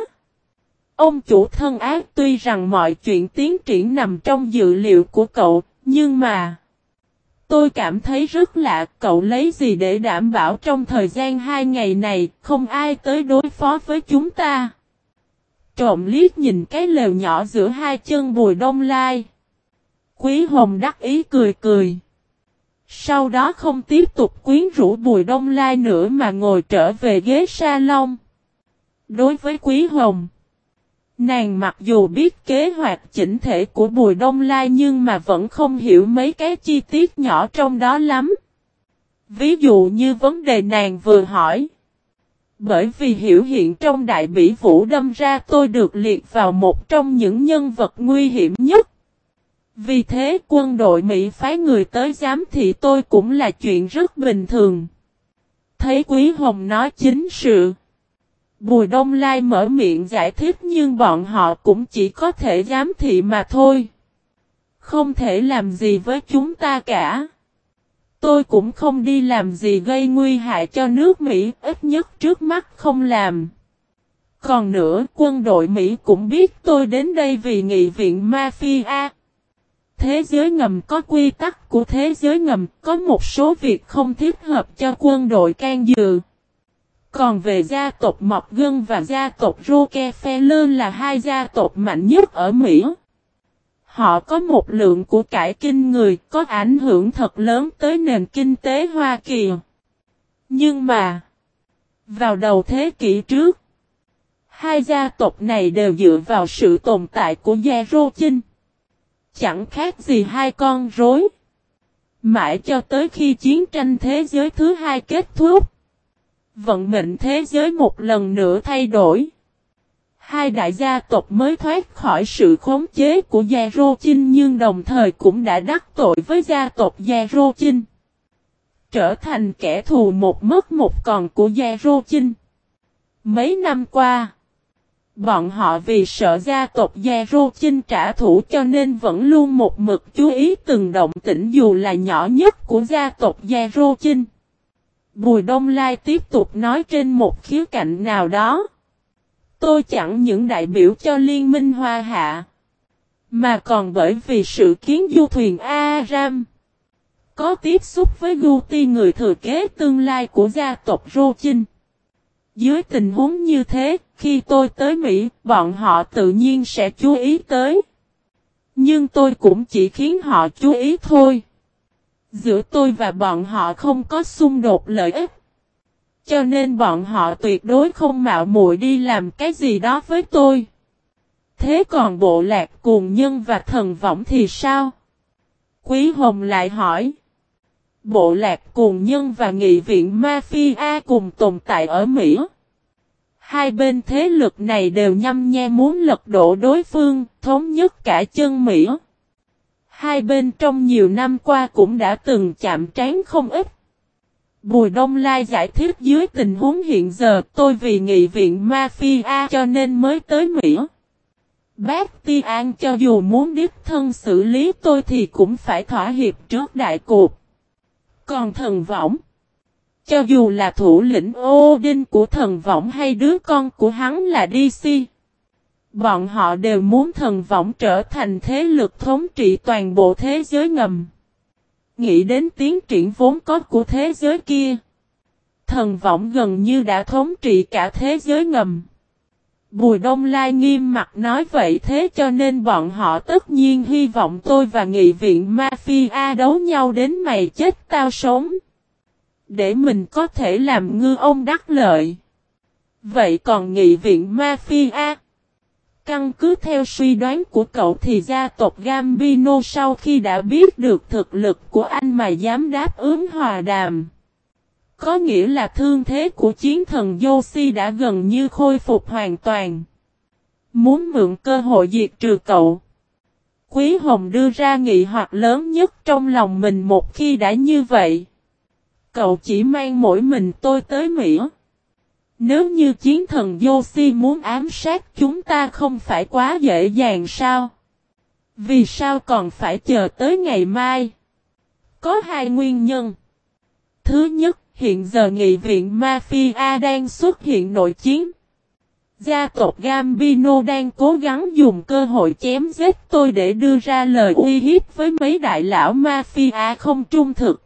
Ông chủ thân ác tuy rằng mọi chuyện tiến triển nằm trong dự liệu của cậu, nhưng mà... Tôi cảm thấy rất lạ, cậu lấy gì để đảm bảo trong thời gian hai ngày này không ai tới đối phó với chúng ta. Trộm liếc nhìn cái lều nhỏ giữa hai chân bùi đông lai. Quý Hồng đắc ý cười cười. Sau đó không tiếp tục quyến rũ bùi đông lai nữa mà ngồi trở về ghế salon. Đối với Quý Hồng, nàng mặc dù biết kế hoạch chỉnh thể của bùi đông lai nhưng mà vẫn không hiểu mấy cái chi tiết nhỏ trong đó lắm. Ví dụ như vấn đề nàng vừa hỏi. Bởi vì hiểu hiện trong đại bỉ vũ đâm ra tôi được liệt vào một trong những nhân vật nguy hiểm nhất. Vì thế quân đội Mỹ phái người tới giám thị tôi cũng là chuyện rất bình thường. Thấy Quý Hồng nói chính sự. Bùi Đông Lai mở miệng giải thích nhưng bọn họ cũng chỉ có thể giám thị mà thôi. Không thể làm gì với chúng ta cả. Tôi cũng không đi làm gì gây nguy hại cho nước Mỹ, ít nhất trước mắt không làm. Còn nữa, quân đội Mỹ cũng biết tôi đến đây vì nghị viện mafia. Thế giới ngầm có quy tắc của thế giới ngầm, có một số việc không thích hợp cho quân đội can dự. Còn về gia tộc Mọc Gân và gia tộc Rockefeller là hai gia tộc mạnh nhất ở Mỹ. Họ có một lượng của cải kinh người, có ảnh hưởng thật lớn tới nền kinh tế Hoa Kỳ. Nhưng mà, vào đầu thế kỷ trước, hai gia tộc này đều dựa vào sự tồn tại của Gia Rô Chinh. Chẳng khác gì hai con rối. Mãi cho tới khi chiến tranh thế giới thứ hai kết thúc. Vận mệnh thế giới một lần nữa thay đổi. Hai đại gia tộc mới thoát khỏi sự khống chế của Gia Rô Chinh nhưng đồng thời cũng đã đắc tội với gia tộc Gia Rô Chinh. Trở thành kẻ thù một mất một còn của Gia Rô Chinh. Mấy năm qua, bọn họ vì sợ gia tộc Gia Rô Chinh trả thù cho nên vẫn luôn một mực chú ý từng động tĩnh dù là nhỏ nhất của gia tộc Gia Rô Chinh. Bùi Đông Lai tiếp tục nói trên một khía cạnh nào đó. Tôi chẳng những đại biểu cho Liên minh Hoa Hạ. Mà còn bởi vì sự kiến du thuyền Aram. Có tiếp xúc với Guti người thừa kế tương lai của gia tộc Rô Chinh. Dưới tình huống như thế, khi tôi tới Mỹ, bọn họ tự nhiên sẽ chú ý tới. Nhưng tôi cũng chỉ khiến họ chú ý thôi. Giữa tôi và bọn họ không có xung đột lợi ích. Cho nên bọn họ tuyệt đối không mạo muội đi làm cái gì đó với tôi. Thế còn bộ lạc cuồng nhân và thần võng thì sao? Quý Hồng lại hỏi. Bộ lạc cuồng nhân và nghị viện Mafia cùng tồn tại ở Mỹ. Hai bên thế lực này đều nhăm nhe muốn lật đổ đối phương, thống nhất cả chân Mỹ. Hai bên trong nhiều năm qua cũng đã từng chạm trán không ít. Bùi Đông Lai giải thích dưới tình huống hiện giờ tôi vì nghị viện Mafia cho nên mới tới Mỹ. Bác Ti An cho dù muốn đích thân xử lý tôi thì cũng phải thỏa hiệp trước đại cuộc. Còn thần võng, cho dù là thủ lĩnh ô đinh của thần võng hay đứa con của hắn là DC, bọn họ đều muốn thần võng trở thành thế lực thống trị toàn bộ thế giới ngầm. Nghĩ đến tiến triển vốn có của thế giới kia. Thần võng gần như đã thống trị cả thế giới ngầm. Bùi Đông Lai nghiêm mặt nói vậy thế cho nên bọn họ tất nhiên hy vọng tôi và nghị viện Mafia đấu nhau đến mày chết tao sống. Để mình có thể làm ngư ông đắc lợi. Vậy còn nghị viện Mafia? Căn cứ theo suy đoán của cậu thì gia tộc Gambino sau khi đã biết được thực lực của anh mà dám đáp ứng hòa đàm. Có nghĩa là thương thế của chiến thần Yoshi đã gần như khôi phục hoàn toàn. Muốn mượn cơ hội diệt trừ cậu. Quý Hồng đưa ra nghị hoặc lớn nhất trong lòng mình một khi đã như vậy. Cậu chỉ mang mỗi mình tôi tới Mỹ. Nếu như chiến thần Yoshi muốn ám sát chúng ta không phải quá dễ dàng sao? Vì sao còn phải chờ tới ngày mai? Có hai nguyên nhân. Thứ nhất, hiện giờ nghị viện Mafia đang xuất hiện nội chiến. Gia tộc Gambino đang cố gắng dùng cơ hội chém giết tôi để đưa ra lời uy hiếp với mấy đại lão mafia không trung thực.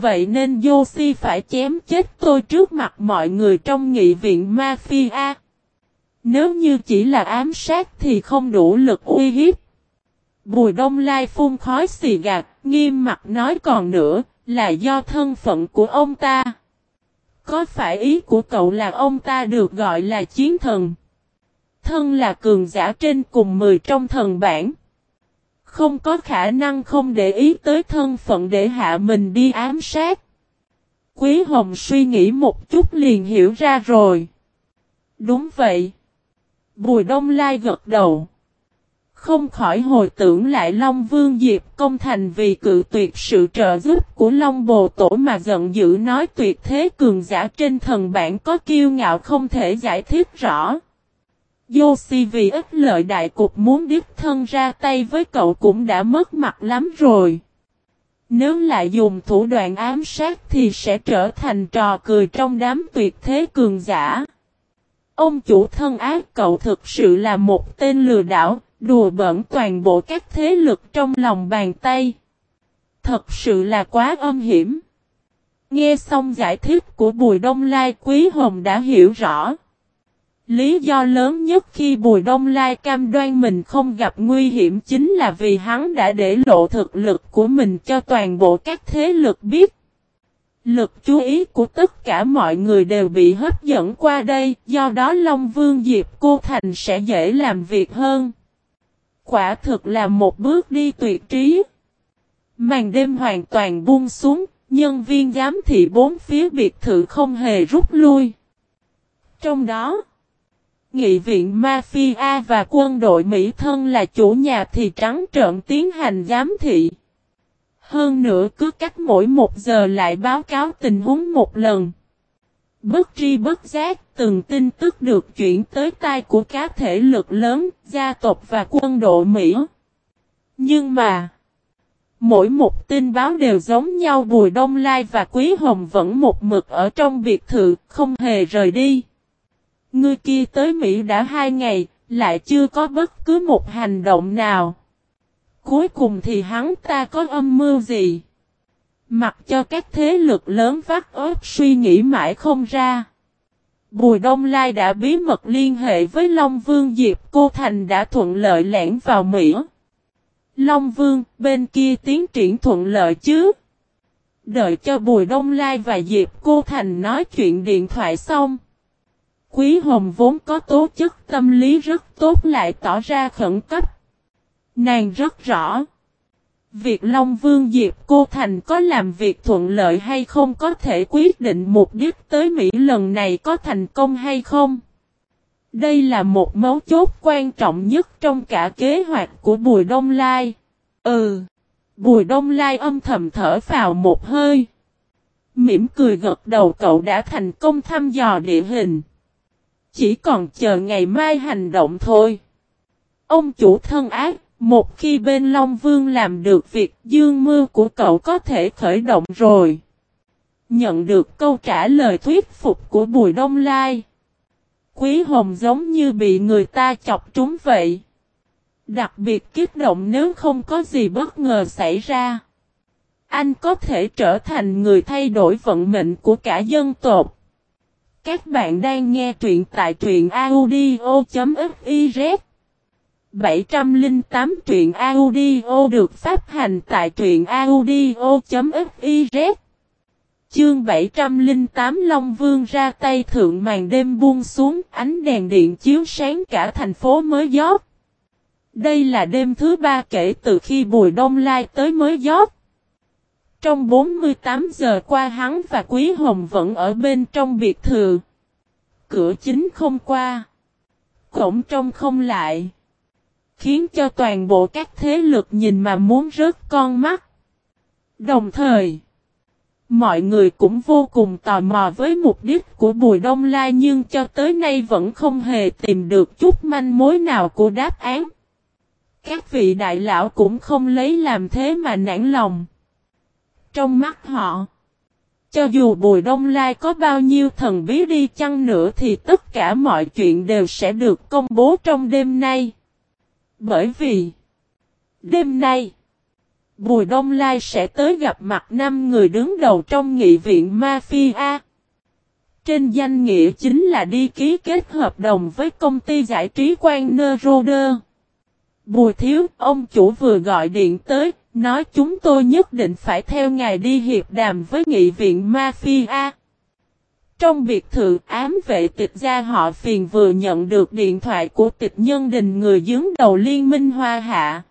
Vậy nên Yoshi phải chém chết tôi trước mặt mọi người trong nghị viện mafia. Nếu như chỉ là ám sát thì không đủ lực uy hiếp. Bùi đông lai phun khói xì gạt, nghiêm mặt nói còn nữa, là do thân phận của ông ta. Có phải ý của cậu là ông ta được gọi là chiến thần? Thân là cường giả trên cùng 10 trong thần bản. Không có khả năng không để ý tới thân phận để hạ mình đi ám sát. Quý Hồng suy nghĩ một chút liền hiểu ra rồi. Đúng vậy. Bùi Đông Lai gật đầu. Không khỏi hồi tưởng lại Long Vương Diệp công thành vì cự tuyệt sự trợ giúp của Long Bồ Tổ mà giận dữ nói tuyệt thế cường giả trên thần bản có kiêu ngạo không thể giải thích rõ. Yoshi vì ít lợi đại cục muốn đích thân ra tay với cậu cũng đã mất mặt lắm rồi. Nếu lại dùng thủ đoạn ám sát thì sẽ trở thành trò cười trong đám tuyệt thế cường giả. Ông chủ thân ác cậu thực sự là một tên lừa đảo, đùa bẩn toàn bộ các thế lực trong lòng bàn tay. Thật sự là quá âm hiểm. Nghe xong giải thích của Bùi Đông Lai Quý Hồng đã hiểu rõ. Lý do lớn nhất khi Bùi Đông Lai cam đoan mình không gặp nguy hiểm chính là vì hắn đã để lộ thực lực của mình cho toàn bộ các thế lực biết. Lực chú ý của tất cả mọi người đều bị hấp dẫn qua đây, do đó Long Vương Diệp Cô Thành sẽ dễ làm việc hơn. Quả thực là một bước đi tuyệt trí. Màn đêm hoàn toàn buông xuống, nhân viên giám thị bốn phía biệt thự không hề rút lui. Trong đó, Nghị viện Mafia và quân đội Mỹ thân là chủ nhà thì trắng trợn tiến hành giám thị. Hơn nữa cứ cách mỗi một giờ lại báo cáo tình huống một lần. Bất tri bất giác, từng tin tức được chuyển tới tay của các thể lực lớn, gia tộc và quân đội Mỹ. Nhưng mà, mỗi một tin báo đều giống nhau Bùi Đông Lai và Quý Hồng vẫn một mực ở trong biệt thự, không hề rời đi. Ngươi kia tới Mỹ đã hai ngày, lại chưa có bất cứ một hành động nào. Cuối cùng thì hắn ta có âm mưu gì? Mặc cho các thế lực lớn vắt ớt suy nghĩ mãi không ra. Bùi Đông Lai đã bí mật liên hệ với Long Vương Diệp Cô Thành đã thuận lợi lẻn vào Mỹ. Long Vương, bên kia tiến triển thuận lợi chứ? Đợi cho Bùi Đông Lai và Diệp Cô Thành nói chuyện điện thoại xong. Quý Hồng vốn có tố chất tâm lý rất tốt lại tỏ ra khẩn cấp. Nàng rất rõ. Việc Long Vương Diệp Cô Thành có làm việc thuận lợi hay không có thể quyết định mục đích tới Mỹ lần này có thành công hay không. Đây là một mấu chốt quan trọng nhất trong cả kế hoạch của Bùi Đông Lai. Ừ. Bùi Đông Lai âm thầm thở vào một hơi. Mỉm cười gật đầu cậu đã thành công thăm dò địa hình. Chỉ còn chờ ngày mai hành động thôi. Ông chủ thân ác, một khi bên Long Vương làm được việc dương Mưa của cậu có thể khởi động rồi. Nhận được câu trả lời thuyết phục của Bùi Đông Lai. Quý Hồng giống như bị người ta chọc trúng vậy. Đặc biệt kích động nếu không có gì bất ngờ xảy ra. Anh có thể trở thành người thay đổi vận mệnh của cả dân tộc. Các bạn đang nghe truyện tại truyện audio.fiz 708 truyện audio được phát hành tại truyện audio.fiz Chương 708 Long Vương ra tay thượng màn đêm buông xuống, ánh đèn điện chiếu sáng cả thành phố mới giót. Đây là đêm thứ ba kể từ khi Bùi Đông Lai tới mới giót. Trong 48 giờ qua hắn và Quý Hồng vẫn ở bên trong biệt thự. Cửa chính không qua. Cổng trong không lại. Khiến cho toàn bộ các thế lực nhìn mà muốn rớt con mắt. Đồng thời, mọi người cũng vô cùng tò mò với mục đích của Bùi Đông Lai nhưng cho tới nay vẫn không hề tìm được chút manh mối nào của đáp án. Các vị đại lão cũng không lấy làm thế mà nản lòng. Trong mắt họ, Cho dù Bùi Đông Lai có bao nhiêu thần bí đi chăng nữa thì tất cả mọi chuyện đều sẽ được công bố trong đêm nay. Bởi vì đêm nay Bùi Đông Lai sẽ tới gặp mặt năm người đứng đầu trong nghị viện Mafia. Trên danh nghĩa chính là đi ký kết hợp đồng với công ty giải trí quan Roder. Bùi Thiếu, ông chủ vừa gọi điện tới, nói chúng tôi nhất định phải theo ngài đi hiệp đàm với nghị viện Mafia. Trong biệt thự ám vệ tịch gia họ phiền vừa nhận được điện thoại của tịch nhân đình người dướng đầu liên minh hoa hạ.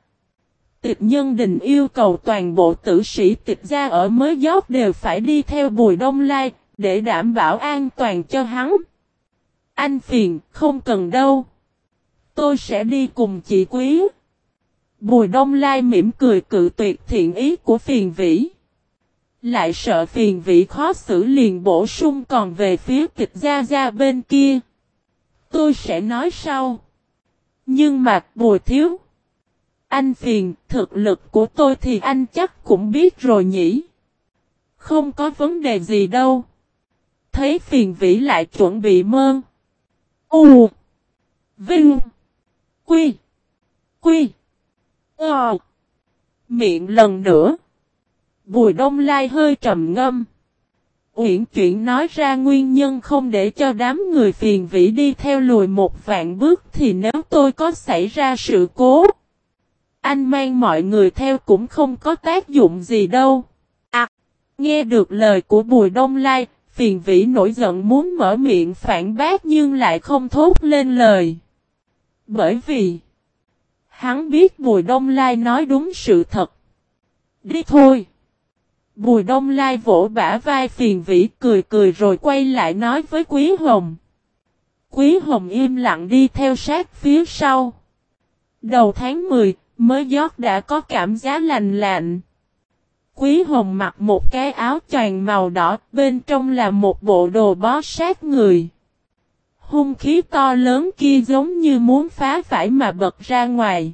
Tịch nhân đình yêu cầu toàn bộ tử sĩ tịch gia ở mới giót đều phải đi theo bùi đông lai, để đảm bảo an toàn cho hắn. Anh phiền, không cần đâu. Tôi sẽ đi cùng chị quý. Bùi đông lai mỉm cười cự tuyệt thiện ý của phiền vĩ. Lại sợ phiền vĩ khó xử liền bổ sung còn về phía kịch gia gia bên kia. Tôi sẽ nói sau. Nhưng mà bùi thiếu. Anh phiền, thực lực của tôi thì anh chắc cũng biết rồi nhỉ. Không có vấn đề gì đâu. Thấy phiền vĩ lại chuẩn bị mơn. U. Vinh. Quy. Quy. Ờ. Miệng lần nữa. Bùi đông lai hơi trầm ngâm. Uyển chuyển nói ra nguyên nhân không để cho đám người phiền vĩ đi theo lùi một vạn bước thì nếu tôi có xảy ra sự cố. Anh mang mọi người theo cũng không có tác dụng gì đâu. À, nghe được lời của Bùi Đông Lai, phiền vĩ nổi giận muốn mở miệng phản bác nhưng lại không thốt lên lời. Bởi vì, hắn biết Bùi Đông Lai nói đúng sự thật. Đi thôi. Bùi Đông Lai vỗ bả vai phiền vĩ cười cười rồi quay lại nói với Quý Hồng. Quý Hồng im lặng đi theo sát phía sau. Đầu tháng 10, mới giót đã có cảm giác lành lạnh. Quý Hồng mặc một cái áo choàng màu đỏ, bên trong là một bộ đồ bó sát người. Hung khí to lớn kia giống như muốn phá vải mà bật ra ngoài.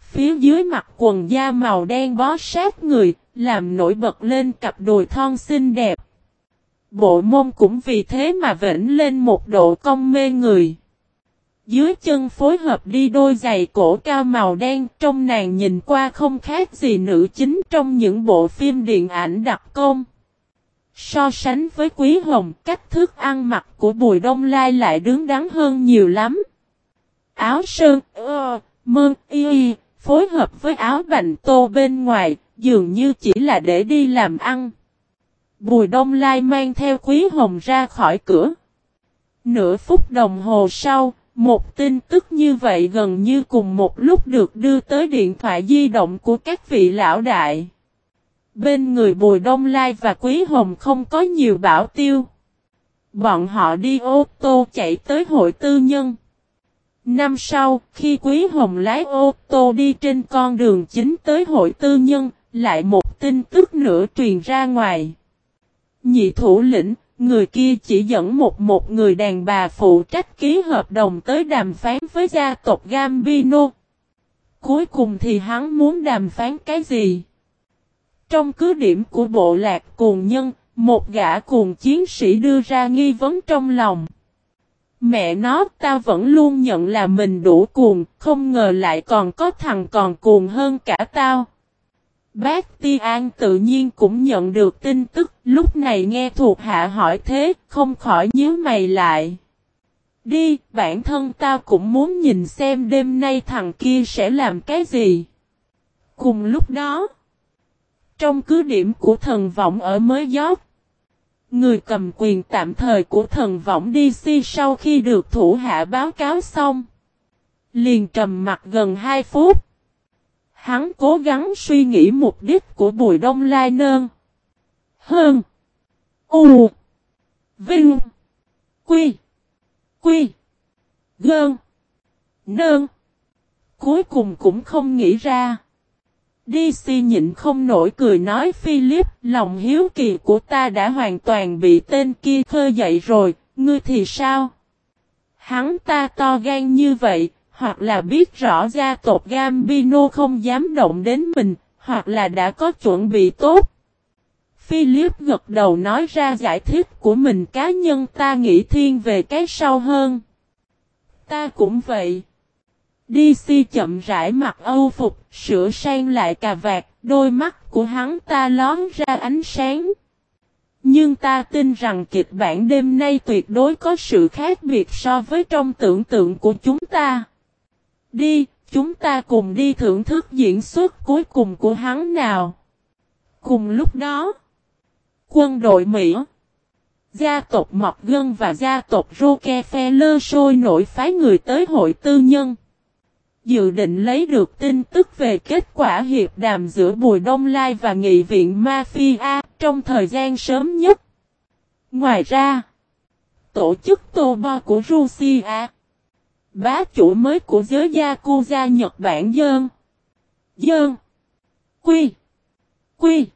Phía dưới mặt quần da màu đen bó sát người, làm nổi bật lên cặp đùi thon xinh đẹp. Bộ môn cũng vì thế mà vĩnh lên một độ cong mê người. Dưới chân phối hợp đi đôi giày cổ cao màu đen trong nàng nhìn qua không khác gì nữ chính trong những bộ phim điện ảnh đặc công. So sánh với Quý Hồng, cách thức ăn mặc của Bùi Đông Lai lại đứng đắn hơn nhiều lắm. Áo sơn, ơ, mơn, y, phối hợp với áo bành tô bên ngoài, dường như chỉ là để đi làm ăn. Bùi Đông Lai mang theo Quý Hồng ra khỏi cửa. Nửa phút đồng hồ sau, một tin tức như vậy gần như cùng một lúc được đưa tới điện thoại di động của các vị lão đại. Bên người Bùi Đông Lai và Quý Hồng không có nhiều bảo tiêu. Bọn họ đi ô tô chạy tới hội tư nhân. Năm sau, khi Quý Hồng lái ô tô đi trên con đường chính tới hội tư nhân, lại một tin tức nữa truyền ra ngoài. Nhị thủ lĩnh, Người kia chỉ dẫn một một người đàn bà phụ trách ký hợp đồng tới đàm phán với gia tộc Gambino. Cuối cùng thì hắn muốn đàm phán cái gì? Trong cứ điểm của bộ lạc cuồng nhân, một gã cuồng chiến sĩ đưa ra nghi vấn trong lòng. Mẹ nó ta vẫn luôn nhận là mình đủ cuồng, không ngờ lại còn có thằng còn cuồng hơn cả tao. Bác Ti An tự nhiên cũng nhận được tin tức, lúc này nghe thuộc hạ hỏi thế, không khỏi nhíu mày lại. Đi, bản thân tao cũng muốn nhìn xem đêm nay thằng kia sẽ làm cái gì. Cùng lúc đó, trong cứ điểm của thần vọng ở mới giót, người cầm quyền tạm thời của thần vọng DC sau khi được thủ hạ báo cáo xong, liền trầm mặt gần 2 phút. Hắn cố gắng suy nghĩ mục đích của Bùi Đông Lai Nơn. Hơn. U. Vinh. Quy. Quy. Gơn. Nơn. Cuối cùng cũng không nghĩ ra. DC nhịn không nổi cười nói Philip, lòng hiếu kỳ của ta đã hoàn toàn bị tên kia khơi dậy rồi, ngươi thì sao? Hắn ta to gan như vậy, hoặc là biết rõ gia tộc Gambino không dám động đến mình, hoặc là đã có chuẩn bị tốt. Philip gật đầu nói ra giải thích của mình cá nhân ta nghĩ thiên về cái sau hơn. Ta cũng vậy. DC chậm rãi mặc âu phục, sửa sang lại cà vạt, đôi mắt của hắn ta lón ra ánh sáng. Nhưng ta tin rằng kịch bản đêm nay tuyệt đối có sự khác biệt so với trong tưởng tượng của chúng ta. Đi, chúng ta cùng đi thưởng thức diễn xuất cuối cùng của hắn nào. Cùng lúc đó, quân đội Mỹ, gia tộc Mọc Gân và gia tộc Rockefeller sôi nổi phái người tới hội tư nhân. Dự định lấy được tin tức về kết quả hiệp đàm giữa Bùi Đông Lai và Nghị viện Mafia trong thời gian sớm nhất. Ngoài ra, tổ chức Tobo của Russia, bá chủ mới của giới Yakuza Nhật Bản Dơn, Dơn, Quy, Quy,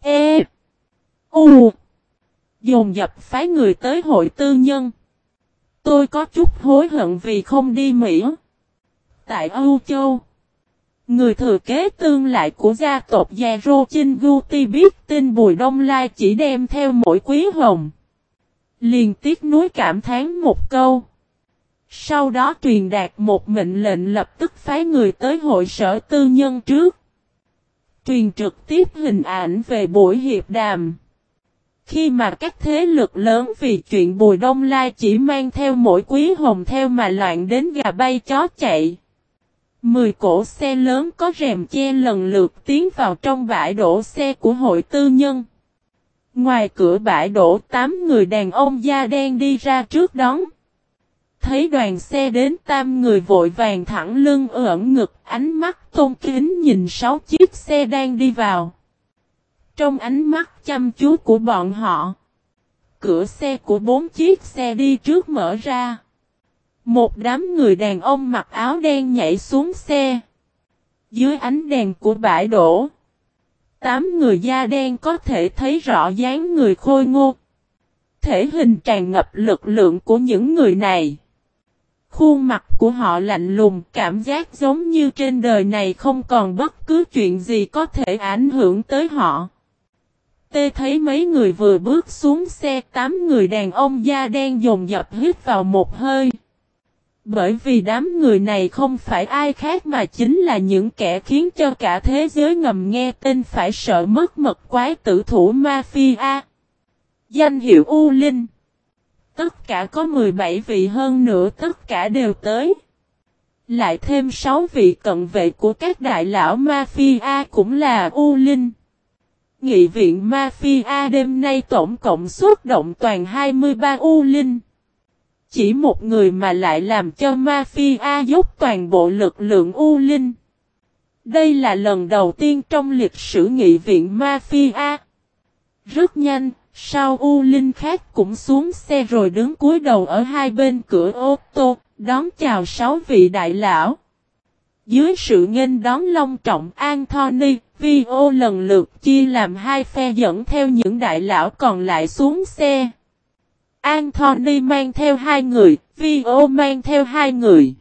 E, U, dồn dập phái người tới hội tư nhân. Tôi có chút hối hận vì không đi Mỹ. Tại Âu Châu, người thừa kế tương lại của gia tộc Yaro Chinguti biết tin Bùi Đông Lai chỉ đem theo mỗi quý hồng. Liền tiếc núi cảm thán một câu. Sau đó truyền đạt một mệnh lệnh lập tức phái người tới hội sở tư nhân trước. Truyền trực tiếp hình ảnh về buổi hiệp đàm. Khi mà các thế lực lớn vì chuyện Bùi Đông Lai chỉ mang theo mỗi quý hồng theo mà loạn đến gà bay chó chạy. Mười cổ xe lớn có rèm che lần lượt tiến vào trong bãi đổ xe của hội tư nhân. Ngoài cửa bãi đổ, tám người đàn ông da đen đi ra trước đón. Thấy đoàn xe đến, tam người vội vàng thẳng lưng ẩn ngực, ánh mắt tôn kính nhìn sáu chiếc xe đang đi vào. Trong ánh mắt chăm chú của bọn họ. Cửa xe của bốn chiếc xe đi trước mở ra. Một đám người đàn ông mặc áo đen nhảy xuống xe. Dưới ánh đèn của bãi đổ. Tám người da đen có thể thấy rõ dáng người khôi ngô. Thể hình tràn ngập lực lượng của những người này. Khuôn mặt của họ lạnh lùng, cảm giác giống như trên đời này không còn bất cứ chuyện gì có thể ảnh hưởng tới họ. Tê thấy mấy người vừa bước xuống xe, tám người đàn ông da đen dồn dập hít vào một hơi. Bởi vì đám người này không phải ai khác mà chính là những kẻ khiến cho cả thế giới ngầm nghe tên phải sợ mất mật quái tử thủ mafia. Danh hiệu U Linh. Tất cả có 17 vị hơn nữa tất cả đều tới. Lại thêm 6 vị cận vệ của các đại lão mafia cũng là U Linh. Nghị viện mafia đêm nay tổng cộng xuất động toàn 23 U Linh. Chỉ một người mà lại làm cho mafia dốc toàn bộ lực lượng U Linh. Đây là lần đầu tiên trong lịch sử nghị viện mafia. Rất nhanh, sau U Linh khác cũng xuống xe rồi đứng cúi đầu ở hai bên cửa ô tô, đón chào sáu vị đại lão. Dưới sự nghênh đón long trọng Anthony, Vio lần lượt chia làm hai phe dẫn theo những đại lão còn lại xuống xe. Anthony mang theo hai người, Vio mang theo hai người.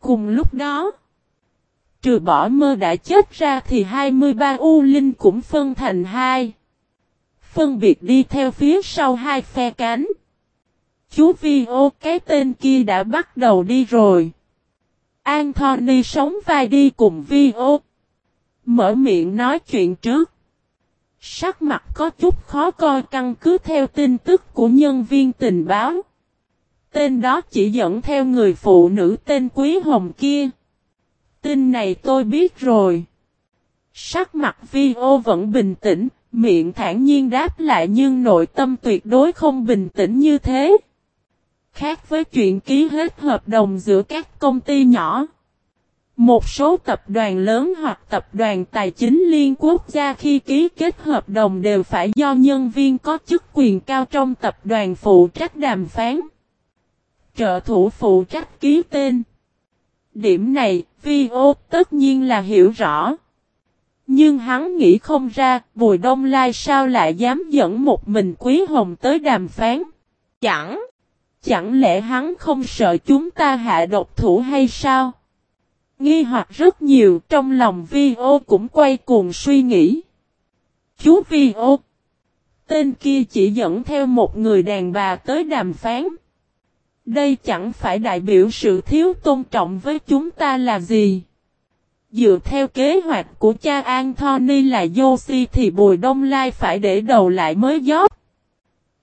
Cùng lúc đó, trừ bỏ mơ đã chết ra thì 23 U Linh cũng phân thành hai. Phân biệt đi theo phía sau hai phe cánh. Chú Vio cái tên kia đã bắt đầu đi rồi. Anthony sống vai đi cùng Vio. Mở miệng nói chuyện trước. Sắc mặt có chút khó coi căn cứ theo tin tức của nhân viên tình báo. Tên đó chỉ dẫn theo người phụ nữ tên Quý Hồng kia. Tin này tôi biết rồi. Sắc mặt Vi ô vẫn bình tĩnh, miệng thản nhiên đáp lại nhưng nội tâm tuyệt đối không bình tĩnh như thế. Khác với chuyện ký hết hợp đồng giữa các công ty nhỏ. Một số tập đoàn lớn hoặc tập đoàn tài chính liên quốc gia khi ký kết hợp đồng đều phải do nhân viên có chức quyền cao trong tập đoàn phụ trách đàm phán. Trợ thủ phụ trách ký tên. Điểm này, Vi-ô tất nhiên là hiểu rõ. Nhưng hắn nghĩ không ra, Bùi Đông Lai sao lại dám dẫn một mình Quý Hồng tới đàm phán. Chẳng, chẳng lẽ hắn không sợ chúng ta hạ độc thủ hay sao? Nghi hoặc rất nhiều trong lòng vi ô cũng quay cuồng suy nghĩ. Chú Vi ô. Tên kia chỉ dẫn theo một người đàn bà tới đàm phán. Đây chẳng phải đại biểu sự thiếu tôn trọng với chúng ta là gì. Dựa theo kế hoạch của cha Anthony là Yoshi thì Bùi Đông Lai phải để đầu lại mới giót.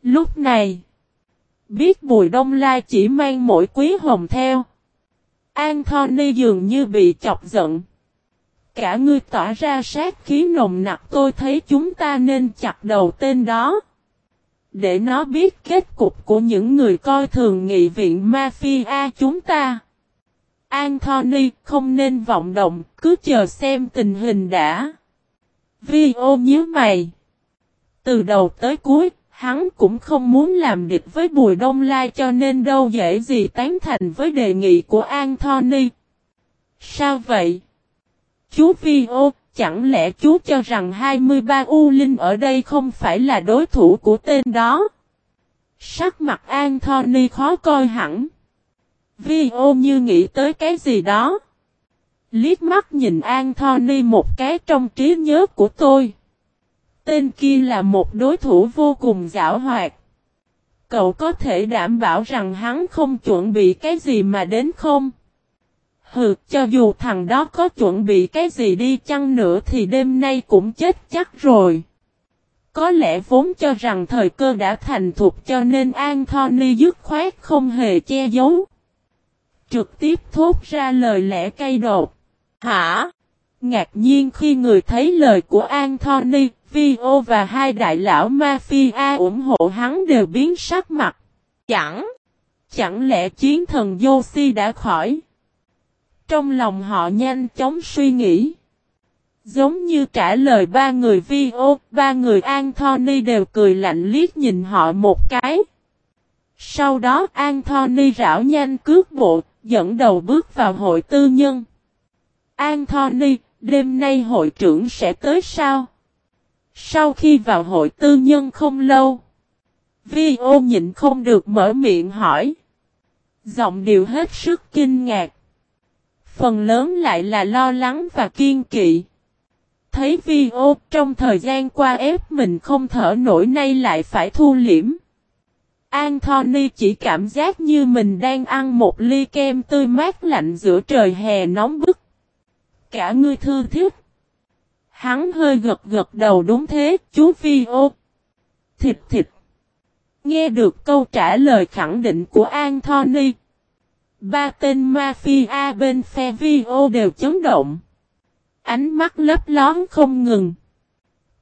Lúc này, biết Bùi Đông Lai chỉ mang mỗi quý hồng theo. Anthony dường như bị chọc giận. Cả ngươi tỏa ra sát khí nồng nặc tôi thấy chúng ta nên chặt đầu tên đó. Để nó biết kết cục của những người coi thường nghị viện mafia chúng ta. Anthony không nên vọng động, cứ chờ xem tình hình đã. Vi ô nhớ mày. Từ đầu tới cuối, hắn cũng không muốn làm địch với Bùi Đông Lai cho nên đâu dễ gì tán thành với đề nghị của Anthony. Sao vậy? Chú Vi ô, chẳng lẽ chú cho rằng 23 U Linh ở đây không phải là đối thủ của tên đó? Sắc mặt Anthony khó coi hẳn. Vi ô như nghĩ tới cái gì đó. Liếc mắt nhìn Anthony một cái trong trí nhớ của tôi. Tên kia là một đối thủ vô cùng giảo hoạt. Cậu có thể đảm bảo rằng hắn không chuẩn bị cái gì mà đến không? Hừ, cho dù thằng đó có chuẩn bị cái gì đi chăng nữa thì đêm nay cũng chết chắc rồi. Có lẽ vốn cho rằng thời cơ đã thành thục cho nên Anthony dứt khoát không hề che giấu. Trực tiếp thốt ra lời lẽ cay đột. Hả? Ngạc nhiên khi người thấy lời của Anthony, Vio và hai đại lão mafia ủng hộ hắn đều biến sắc mặt. Chẳng, chẳng lẽ chiến thần Yoshi đã khỏi? Trong lòng họ nhanh chóng suy nghĩ. Giống như trả lời ba người Vio, ba người Anthony đều cười lạnh liếc nhìn họ một cái. Sau đó Anthony rảo nhanh cướp bộ, dẫn đầu bước vào hội tư nhân. Anthony, đêm nay hội trưởng sẽ tới sao? Sau khi vào hội tư nhân không lâu, Vi ô nhịn không được mở miệng hỏi. Giọng điệu hết sức kinh ngạc. Phần lớn lại là lo lắng và kiên kỵ. Thấy Vi ô trong thời gian qua ép mình không thở nổi nay lại phải thu liễm. Anthony chỉ cảm giác như mình đang ăn một ly kem tươi mát lạnh giữa trời hè nóng bức. Cả người thư thiết. Hắn hơi gật gật đầu đúng thế, chú Phi ô. Thịt thịt. Nghe được câu trả lời khẳng định của Anthony. Ba tên mafia bên phe Vi ô đều chấn động. Ánh mắt lấp lón không ngừng.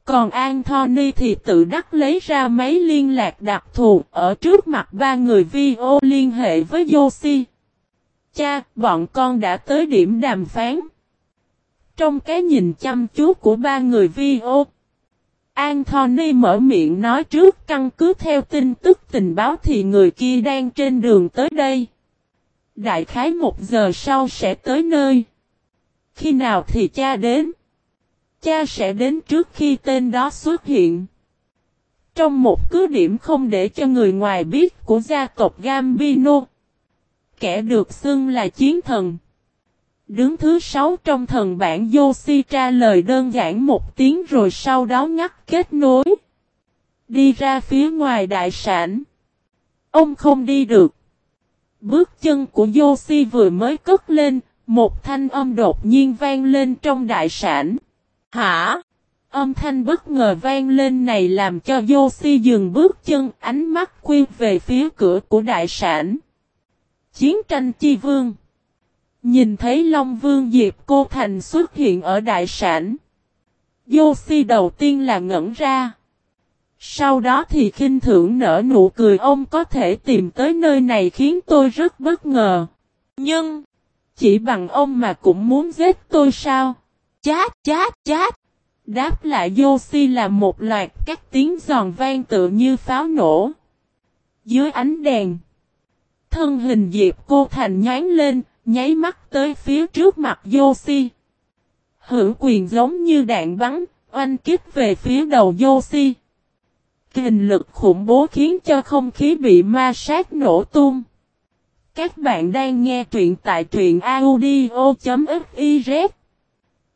Còn Anthony thì tự đắc lấy ra máy liên lạc đặc thù ở trước mặt ba người vi ô liên hệ với Yoshi. Cha, bọn con đã tới điểm đàm phán. Trong cái nhìn chăm chú của ba người vi ô, Anthony mở miệng nói trước căn cứ theo tin tức tình báo thì người kia đang trên đường tới đây. Đại khái một giờ sau sẽ tới nơi. Khi nào thì cha đến? Cha sẽ đến trước khi tên đó xuất hiện. Trong một cứ điểm không để cho người ngoài biết của gia tộc Gambino. Kẻ được xưng là chiến thần. Đứng thứ sáu trong thần bản Yoshi tra lời đơn giản một tiếng rồi sau đó ngắt kết nối. Đi ra phía ngoài đại sản. Ông không đi được. Bước chân của Yoshi vừa mới cất lên, một thanh âm đột nhiên vang lên trong đại sản. Hả? Âm thanh bất ngờ vang lên này làm cho Yoshi dừng bước chân ánh mắt quyên về phía cửa của đại sản. Chiến tranh chi vương. Nhìn thấy Long Vương Diệp Cô Thành xuất hiện ở đại sản. Yoshi đầu tiên là ngẩn ra. Sau đó thì khinh thưởng nở nụ cười ông có thể tìm tới nơi này khiến tôi rất bất ngờ. Nhưng, chỉ bằng ông mà cũng muốn giết tôi sao? Chát, chát, chát. Đáp lại Yoshi là một loạt các tiếng giòn vang tự như pháo nổ. Dưới ánh đèn, thân hình Diệp Cô Thành nhán lên, nháy mắt tới phía trước mặt Yoshi. Hữu quyền giống như đạn bắn, oanh kích về phía đầu Yoshi. Kinh lực khủng bố khiến cho không khí bị ma sát nổ tung. Các bạn đang nghe truyện tại truyện audio.fiz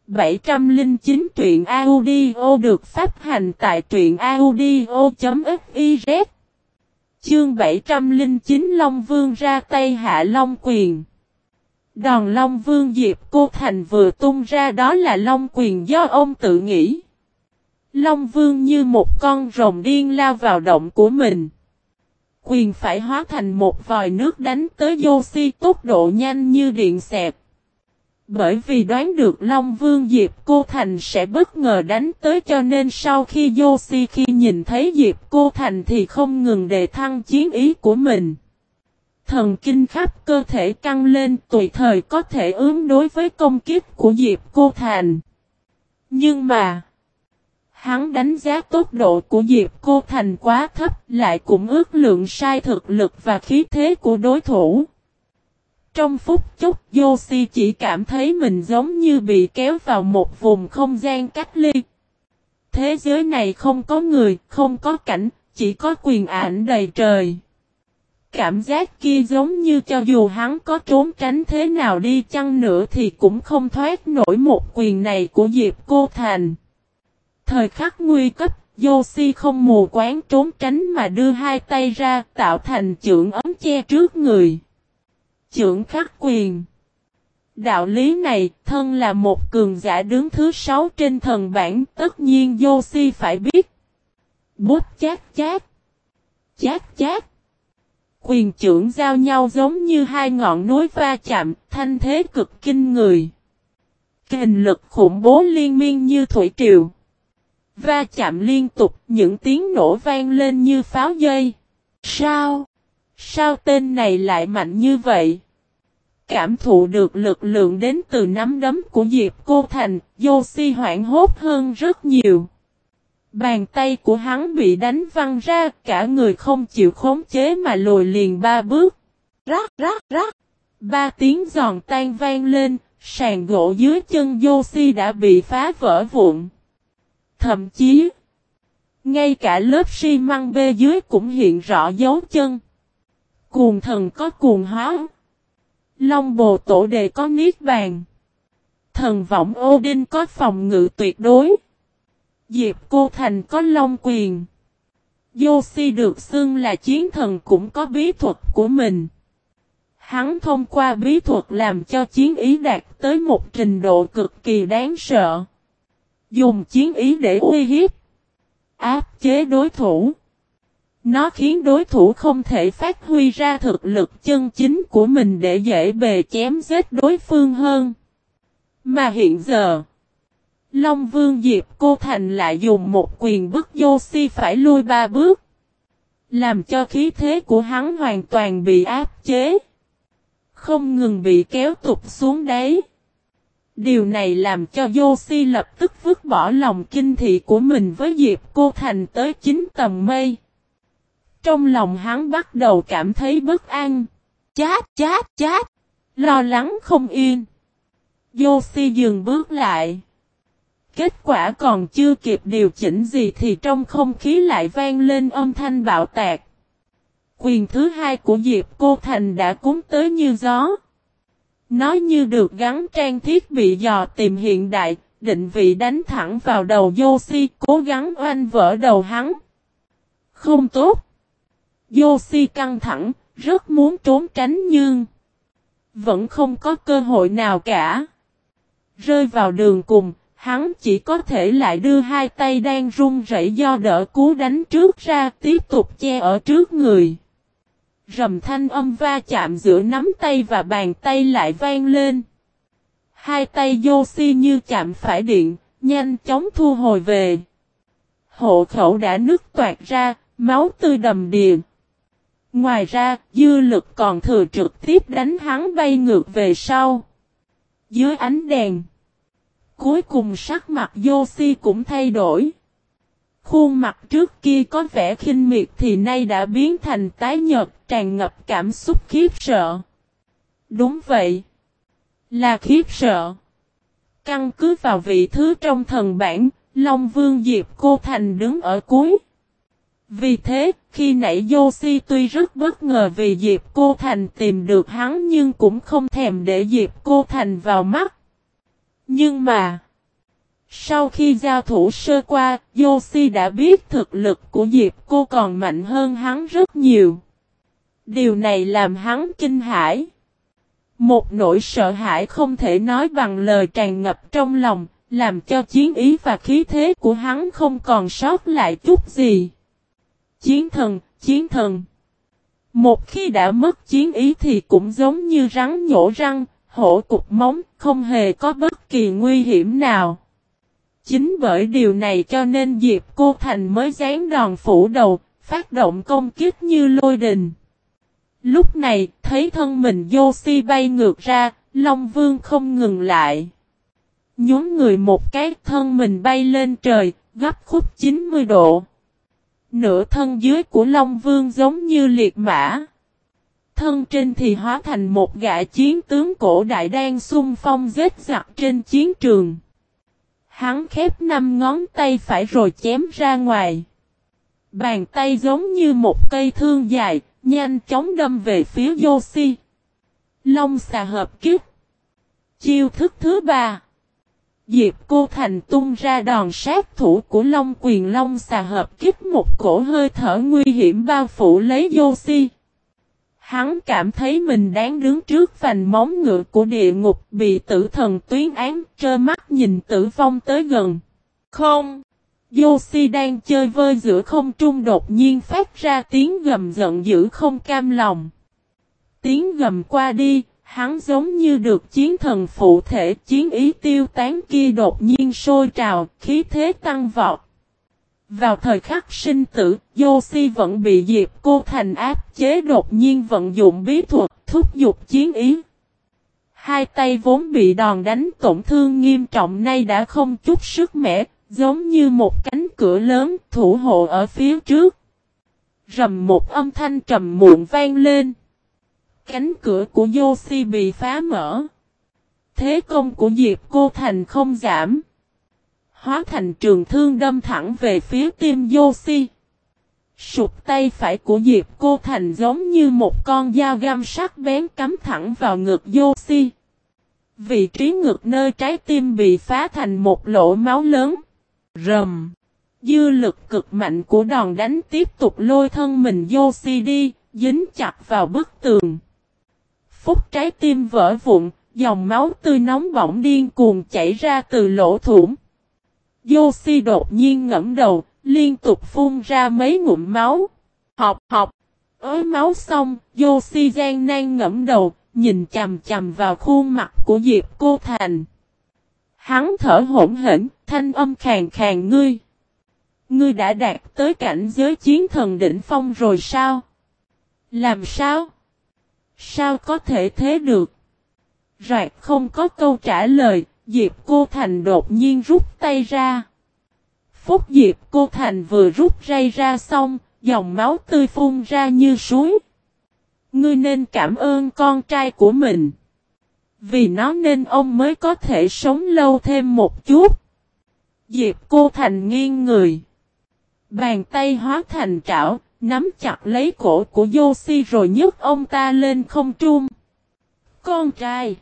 709 truyện audio được phát hành tại truyện audio.fiz Chương 709 Long Vương ra tay hạ Long quyền Đòn Long Vương Diệp Cô Thành vừa tung ra đó là Long quyền do ông tự nghĩ. Long Vương như một con rồng điên lao vào động của mình. Quyền phải hóa thành một vòi nước đánh tới Yoshi tốc độ nhanh như điện xẹp. Bởi vì đoán được Long Vương Diệp Cô Thành sẽ bất ngờ đánh tới cho nên sau khi Yoshi khi nhìn thấy Diệp Cô Thành thì không ngừng đề thăng chiến ý của mình. Thần kinh khắp cơ thể căng lên tùy thời có thể ứng đối với công kiếp của Diệp Cô Thành. Nhưng mà, hắn đánh giá tốc độ của Diệp Cô Thành quá thấp lại cũng ước lượng sai thực lực và khí thế của đối thủ. Trong phút chốc Yoshi chỉ cảm thấy mình giống như bị kéo vào một vùng không gian cách ly. Thế giới này không có người, không có cảnh, chỉ có quyền ảnh đầy trời. Cảm giác kia giống như cho dù hắn có trốn tránh thế nào đi chăng nữa thì cũng không thoát nổi một quyền này của Diệp Cô Thành. Thời khắc nguy cấp, Yoshi không mù quán trốn tránh mà đưa hai tay ra tạo thành trưởng ấm che trước người. Trưởng khắc quyền Đạo lý này, thân là một cường giả đứng thứ sáu trên thần bản, tất nhiên Yoshi phải biết. Bút chát chát. Chát chát. Quyền trưởng giao nhau giống như hai ngọn núi va chạm, thanh thế cực kinh người. Kình lực khủng bố liên miên như thủy triều. Va chạm liên tục, những tiếng nổ vang lên như pháo dây. Sao? Sao tên này lại mạnh như vậy? Cảm thụ được lực lượng đến từ nắm đấm của Diệp Cô Thành, Yoshi hoảng hốt hơn rất nhiều. Bàn tay của hắn bị đánh văng ra, cả người không chịu khống chế mà lùi liền ba bước. Rắc rắc rắc. Ba tiếng giòn tan vang lên, sàn gỗ dưới chân Yoshi đã bị phá vỡ vụn. Thậm chí, ngay cả lớp xi măng bê dưới cũng hiện rõ dấu chân. Cuồng thần có cuồng hóa. Long bồ tổ đề có niết bàn. Thần vọng Odin có phòng ngự tuyệt đối. Diệp Cô Thành có long quyền. Yoshi được xưng là chiến thần cũng có bí thuật của mình. Hắn thông qua bí thuật làm cho chiến ý đạt tới một trình độ cực kỳ đáng sợ. Dùng chiến ý để uy hiếp. Áp chế đối thủ. Nó khiến đối thủ không thể phát huy ra thực lực chân chính của mình để dễ bề chém giết đối phương hơn. Mà hiện giờ, Long Vương Diệp Cô Thành lại dùng một quyền bức Yoshi phải lui ba bước. Làm cho khí thế của hắn hoàn toàn bị áp chế. Không ngừng bị kéo tụt xuống đáy. Điều này làm cho Yoshi lập tức vứt bỏ lòng kinh thị của mình với Diệp Cô Thành tới chính tầng mây. Trong lòng hắn bắt đầu cảm thấy bất an. Chát chát chát. Lo lắng không yên. Yoshi dừng bước lại. Kết quả còn chưa kịp điều chỉnh gì thì trong không khí lại vang lên âm thanh bạo tạc. Quyền thứ hai của Diệp Cô Thành đã cúng tới như gió. Nó như được gắn trang thiết bị dò tìm hiện đại, định vị đánh thẳng vào đầu Yoshi, cố gắng oanh vỡ đầu hắn. Không tốt. Yoshi căng thẳng, rất muốn trốn tránh nhưng vẫn không có cơ hội nào cả. Rơi vào đường cùng, hắn chỉ có thể lại đưa hai tay đang run rẩy do đỡ cú đánh trước ra tiếp tục che ở trước người. Rầm thanh âm va chạm giữa nắm tay và bàn tay lại vang lên. Hai tay Yoshi như chạm phải điện, nhanh chóng thu hồi về. Hộ khẩu đã nứt toạt ra, máu tươi đầm đìa. Ngoài ra, dư lực còn thừa trực tiếp đánh hắn bay ngược về sau. Dưới ánh đèn. Cuối cùng sắc mặt Yoshi cũng thay đổi. Khuôn mặt trước kia có vẻ khinh miệt thì nay đã biến thành tái nhợt tràn ngập cảm xúc khiếp sợ. Đúng vậy. Là khiếp sợ. Căn cứ vào vị thứ trong thần bản, Long Vương Diệp Cô Thành đứng ở cuối. Vì thế, khi nãy Yoshi tuy rất bất ngờ vì Diệp Cô Thành tìm được hắn nhưng cũng không thèm để Diệp Cô Thành vào mắt. Nhưng mà, Sau khi giao thủ sơ qua, Yoshi đã biết thực lực của Diệp cô còn mạnh hơn hắn rất nhiều. Điều này làm hắn kinh hãi. Một nỗi sợ hãi không thể nói bằng lời tràn ngập trong lòng, làm cho chiến ý và khí thế của hắn không còn sót lại chút gì. Chiến thần, chiến thần. Một khi đã mất chiến ý thì cũng giống như rắn nhổ răng, hổ cục móng, không hề có bất kỳ nguy hiểm nào. Chính bởi điều này cho nên Diệp Cô Thành mới dán đòn phủ đầu, phát động công kích như lôi đình. Lúc này, thấy thân mình Yoshi bay ngược ra, Long Vương không ngừng lại. Nhún người một cái thân mình bay lên trời, gấp khúc 90 độ. Nửa thân dưới của Long Vương giống như liệt mã. Thân trên thì hóa thành một gã chiến tướng cổ đại đang xung phong giết giặc trên chiến trường. Hắn khép năm ngón tay phải rồi chém ra ngoài. Bàn tay giống như một cây thương dài, nhanh chóng đâm về phía Yoshi. Long xà hợp kiếp. Chiêu thức thứ ba. Diệp Cô Thành tung ra đòn sát thủ của Long Quyền Long xà hợp kích một cổ hơi thở nguy hiểm bao phủ lấy Yoshi. Hắn cảm thấy mình đáng đứng trước vành móng ngựa của địa ngục bị tử thần tuyến án trơ mắt nhìn tử vong tới gần. Không! Yoshi đang chơi vơi giữa không trung đột nhiên phát ra tiếng gầm giận dữ không cam lòng. Tiếng gầm qua đi, hắn giống như được chiến thần phụ thể chiến ý tiêu tán kia đột nhiên sôi trào, khí thế tăng vọt. Vào thời khắc sinh tử, Yoshi vẫn bị Diệp Cô Thành áp chế đột nhiên vận dụng bí thuật thúc giục chiến ý. Hai tay vốn bị đòn đánh tổn thương nghiêm trọng nay đã không chút sức mẻ, giống như một cánh cửa lớn thủ hộ ở phía trước. Rầm một âm thanh trầm muộn vang lên. Cánh cửa của Yoshi bị phá mở. Thế công của Diệp Cô Thành không giảm hóa thành trường thương đâm thẳng về phía tim Yoshi. Sụp tay phải của Diệp Cô Thành giống như một con dao găm sắc bén cắm thẳng vào ngực Yoshi. Vị trí ngực nơi trái tim bị phá thành một lỗ máu lớn. Rầm. Dư lực cực mạnh của đòn đánh tiếp tục lôi thân mình Yoshi đi, dính chặt vào bức tường. Phúc trái tim vỡ vụn, dòng máu tươi nóng bỏng điên cuồng chảy ra từ lỗ thủng. Yoshi đột nhiên ngẫm đầu, liên tục phun ra mấy ngụm máu. Học, học. Ới máu xong, Yoshi gian nan ngẫm đầu, nhìn chằm chằm vào khuôn mặt của Diệp Cô Thành. Hắn thở hổn hển, thanh âm khàn khàn ngươi. Ngươi đã đạt tới cảnh giới chiến thần đỉnh phong rồi sao? Làm sao? Sao có thể thế được? Rạc không có câu trả lời, Diệp Cô Thành đột nhiên rút tay ra. Phúc Diệp Cô Thành vừa rút ray ra xong, dòng máu tươi phun ra như suối. Ngươi nên cảm ơn con trai của mình. Vì nó nên ông mới có thể sống lâu thêm một chút. Diệp Cô Thành nghiêng người. Bàn tay hóa thành trảo, nắm chặt lấy cổ của Yoshi rồi nhấc ông ta lên không trung. Con trai.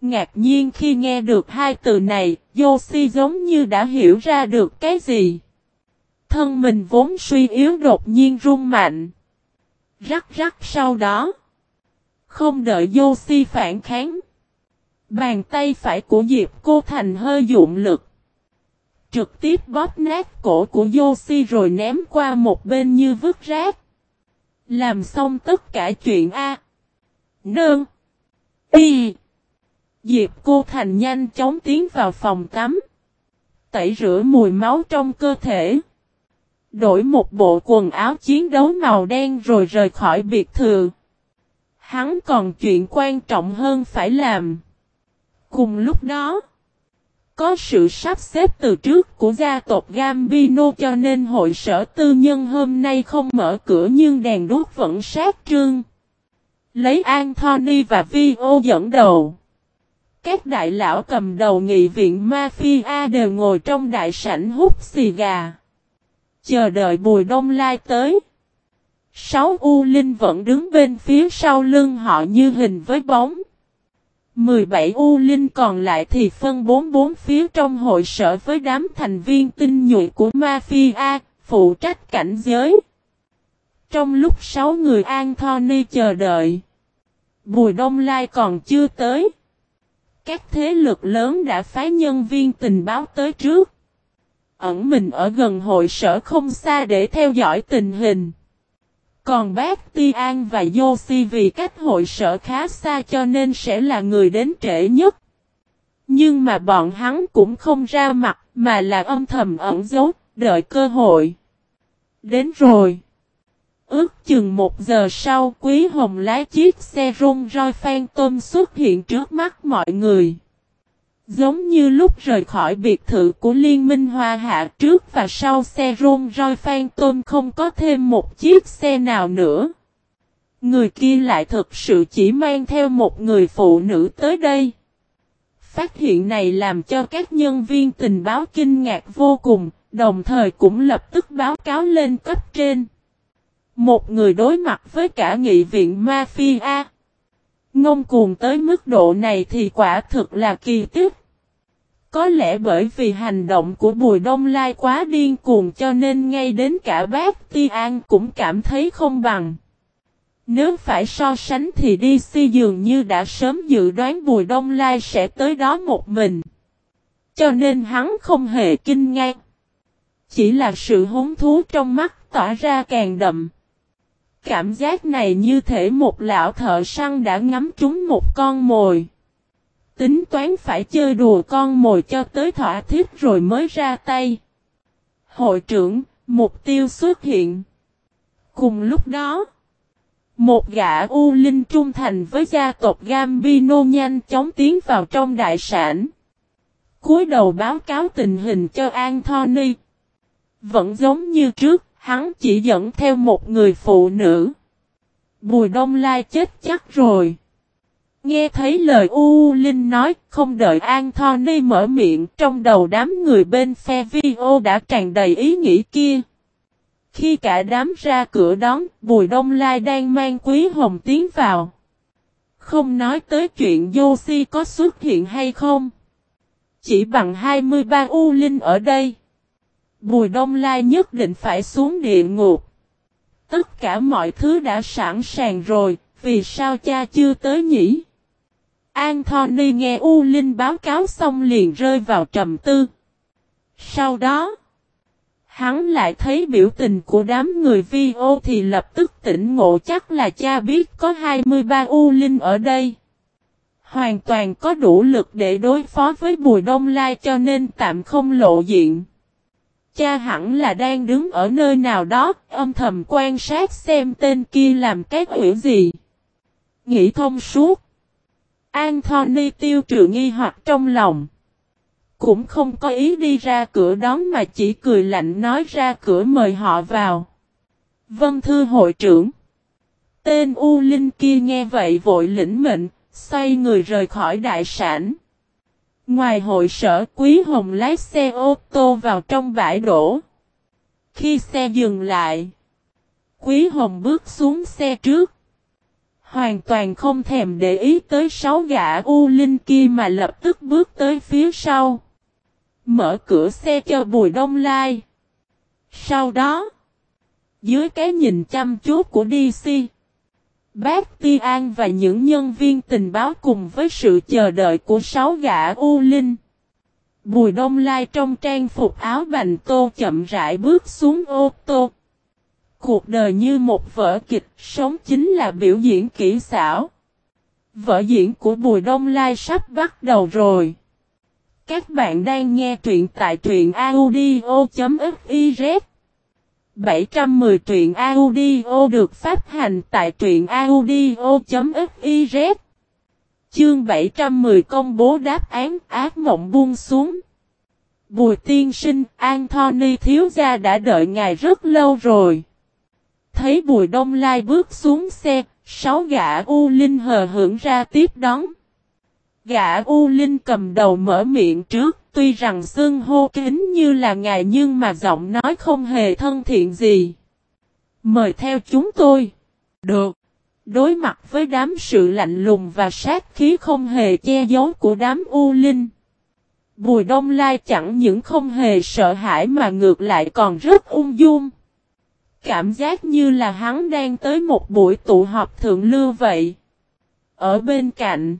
Ngạc nhiên khi nghe được hai từ này, Yoshi giống như đã hiểu ra được cái gì. Thân mình vốn suy yếu đột nhiên rung mạnh. Rắc rắc sau đó. Không đợi Yoshi phản kháng. Bàn tay phải của Diệp Cô Thành hơi dụng lực. Trực tiếp bóp nát cổ của Yoshi rồi ném qua một bên như vứt rác. Làm xong tất cả chuyện A. Nương. Y. Diệp Cô Thành nhanh chóng tiến vào phòng tắm. Tẩy rửa mùi máu trong cơ thể. Đổi một bộ quần áo chiến đấu màu đen rồi rời khỏi biệt thự. Hắn còn chuyện quan trọng hơn phải làm. Cùng lúc đó, có sự sắp xếp từ trước của gia tộc Gambino cho nên hội sở tư nhân hôm nay không mở cửa nhưng đèn đuốc vẫn sát trương. Lấy Anthony và Vio dẫn đầu. Các đại lão cầm đầu nghị viện mafia đều ngồi trong đại sảnh hút xì gà. Chờ đợi Bùi Đông Lai tới. Sáu U Linh vẫn đứng bên phía sau lưng họ như hình với bóng. 17 U Linh còn lại thì phân bốn bốn phía trong hội sở với đám thành viên tinh nhuệ của Mafia, phụ trách cảnh giới. Trong lúc sáu người Anthony chờ đợi, Bùi Đông Lai còn chưa tới. Các thế lực lớn đã phái nhân viên tình báo tới trước. Ẩn mình ở gần hội sở không xa để theo dõi tình hình. Còn bác Ti An và Yoshi vì cách hội sở khá xa cho nên sẽ là người đến trễ nhất. Nhưng mà bọn hắn cũng không ra mặt mà là âm thầm ẩn giấu, đợi cơ hội. Đến rồi. Ước chừng một giờ sau Quý Hồng lái chiếc xe rung roi phan tôm xuất hiện trước mắt mọi người. Giống như lúc rời khỏi biệt thự của Liên minh Hoa Hạ trước và sau xe rôn roi phan tôm không có thêm một chiếc xe nào nữa. Người kia lại thực sự chỉ mang theo một người phụ nữ tới đây. Phát hiện này làm cho các nhân viên tình báo kinh ngạc vô cùng, đồng thời cũng lập tức báo cáo lên cấp trên. Một người đối mặt với cả nghị viện Mafia. Ngông cuồng tới mức độ này thì quả thực là kỳ tích. Có lẽ bởi vì hành động của Bùi Đông Lai quá điên cuồng cho nên ngay đến cả bác Ti An cũng cảm thấy không bằng. Nếu phải so sánh thì DC dường như đã sớm dự đoán Bùi Đông Lai sẽ tới đó một mình. Cho nên hắn không hề kinh ngạc. Chỉ là sự hứng thú trong mắt tỏa ra càng đậm. Cảm giác này như thể một lão thợ săn đã ngắm trúng một con mồi. Tính toán phải chơi đùa con mồi cho tới thỏa thích rồi mới ra tay. Hội trưởng, mục tiêu xuất hiện. Cùng lúc đó, một gã U Linh trung thành với gia tộc Gambino nhanh chóng tiến vào trong đại sản. cúi đầu báo cáo tình hình cho Anthony. Vẫn giống như trước, hắn chỉ dẫn theo một người phụ nữ. Bùi Đông Lai chết chắc rồi. Nghe thấy lời U Linh nói, không đợi Anthony mở miệng, trong đầu đám người bên phe video đã tràn đầy ý nghĩ kia. Khi cả đám ra cửa đón, Bùi Đông Lai đang mang Quý Hồng tiến vào. Không nói tới chuyện Yoshi có xuất hiện hay không. Chỉ bằng 23 U Linh ở đây. Bùi Đông Lai nhất định phải xuống địa ngục. Tất cả mọi thứ đã sẵn sàng rồi, vì sao cha chưa tới nhỉ? Anthony nghe U Linh báo cáo xong liền rơi vào trầm tư. Sau đó, hắn lại thấy biểu tình của đám người vi ô thì lập tức tỉnh ngộ chắc là cha biết có 23 U Linh ở đây. Hoàn toàn có đủ lực để đối phó với Bùi Đông Lai cho nên tạm không lộ diện. Cha hẳn là đang đứng ở nơi nào đó, âm thầm quan sát xem tên kia làm cái quỷ gì. Nghĩ thông suốt. Anthony tiêu trừ nghi hoặc trong lòng. Cũng không có ý đi ra cửa đón mà chỉ cười lạnh nói ra cửa mời họ vào. Vân thư hội trưởng. Tên U Linh kia nghe vậy vội lĩnh mệnh, xoay người rời khỏi đại sản. Ngoài hội sở Quý Hồng lái xe ô tô vào trong bãi đổ. Khi xe dừng lại, Quý Hồng bước xuống xe trước. Hoàn toàn không thèm để ý tới sáu gã U Linh kia mà lập tức bước tới phía sau. Mở cửa xe cho Bùi Đông Lai. Sau đó, dưới cái nhìn chăm chú của DC, Bác Ti An và những nhân viên tình báo cùng với sự chờ đợi của sáu gã U Linh. Bùi Đông Lai trong trang phục áo bành tô chậm rãi bước xuống ô tô. Cuộc đời như một vở kịch, sống chính là biểu diễn kỹ xảo. Vở diễn của Bùi Đông Lai sắp bắt đầu rồi. Các bạn đang nghe truyện tại truyện audio.fif 710 truyện audio được phát hành tại truyện audio.fiz Chương 710 công bố đáp án ác mộng buông xuống. Bùi tiên sinh, Anthony thiếu gia đã đợi ngài rất lâu rồi. Thấy Bùi Đông Lai bước xuống xe, sáu gã U Linh hờ hưởng ra tiếp đón. Gã U Linh cầm đầu mở miệng trước, tuy rằng xưng hô kính như là ngài nhưng mà giọng nói không hề thân thiện gì. Mời theo chúng tôi. Được. Đối mặt với đám sự lạnh lùng và sát khí không hề che giấu của đám U Linh. Bùi Đông Lai chẳng những không hề sợ hãi mà ngược lại còn rất ung dung. Cảm giác như là hắn đang tới một buổi tụ họp thượng lưu vậy. Ở bên cạnh,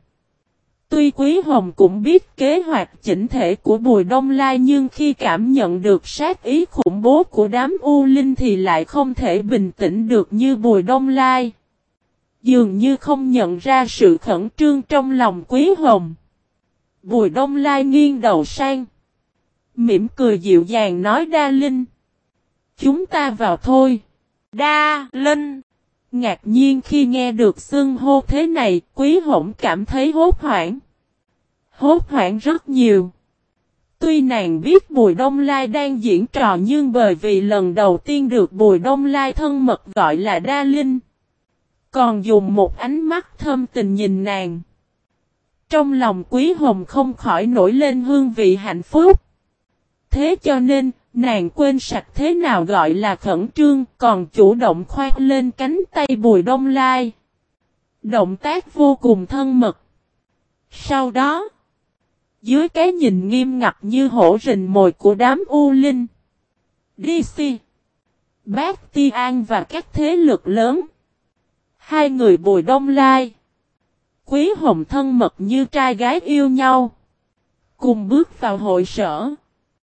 tuy Quý Hồng cũng biết kế hoạch chỉnh thể của Bùi Đông Lai nhưng khi cảm nhận được sát ý khủng bố của đám U Linh thì lại không thể bình tĩnh được như Bùi Đông Lai. Dường như không nhận ra sự khẩn trương trong lòng Quý Hồng. Bùi Đông Lai nghiêng đầu sang. Mỉm cười dịu dàng nói, Đa Linh. Chúng ta vào thôi. Đa Linh. Ngạc nhiên khi nghe được xưng hô thế này, Quý Hồng cảm thấy hốt hoảng. Hốt hoảng rất nhiều. Tuy nàng biết Bùi Đông Lai đang diễn trò nhưng bởi vì lần đầu tiên được Bùi Đông Lai thân mật gọi là Đa Linh. Còn dùng một ánh mắt thâm tình nhìn nàng. Trong lòng Quý Hồng không khỏi nổi lên hương vị hạnh phúc. Thế cho nên, nàng quên sạch thế nào gọi là khẩn trương, còn chủ động khoát lên cánh tay Bùi Đông Lai. Động tác vô cùng thân mật. Sau đó, dưới cái nhìn nghiêm ngặt như hổ rình mồi của đám U Linh, DC, Bác Ti An và các thế lực lớn, hai người Bùi Đông Lai, Quý Hồng thân mật như trai gái yêu nhau, cùng bước vào hội sở.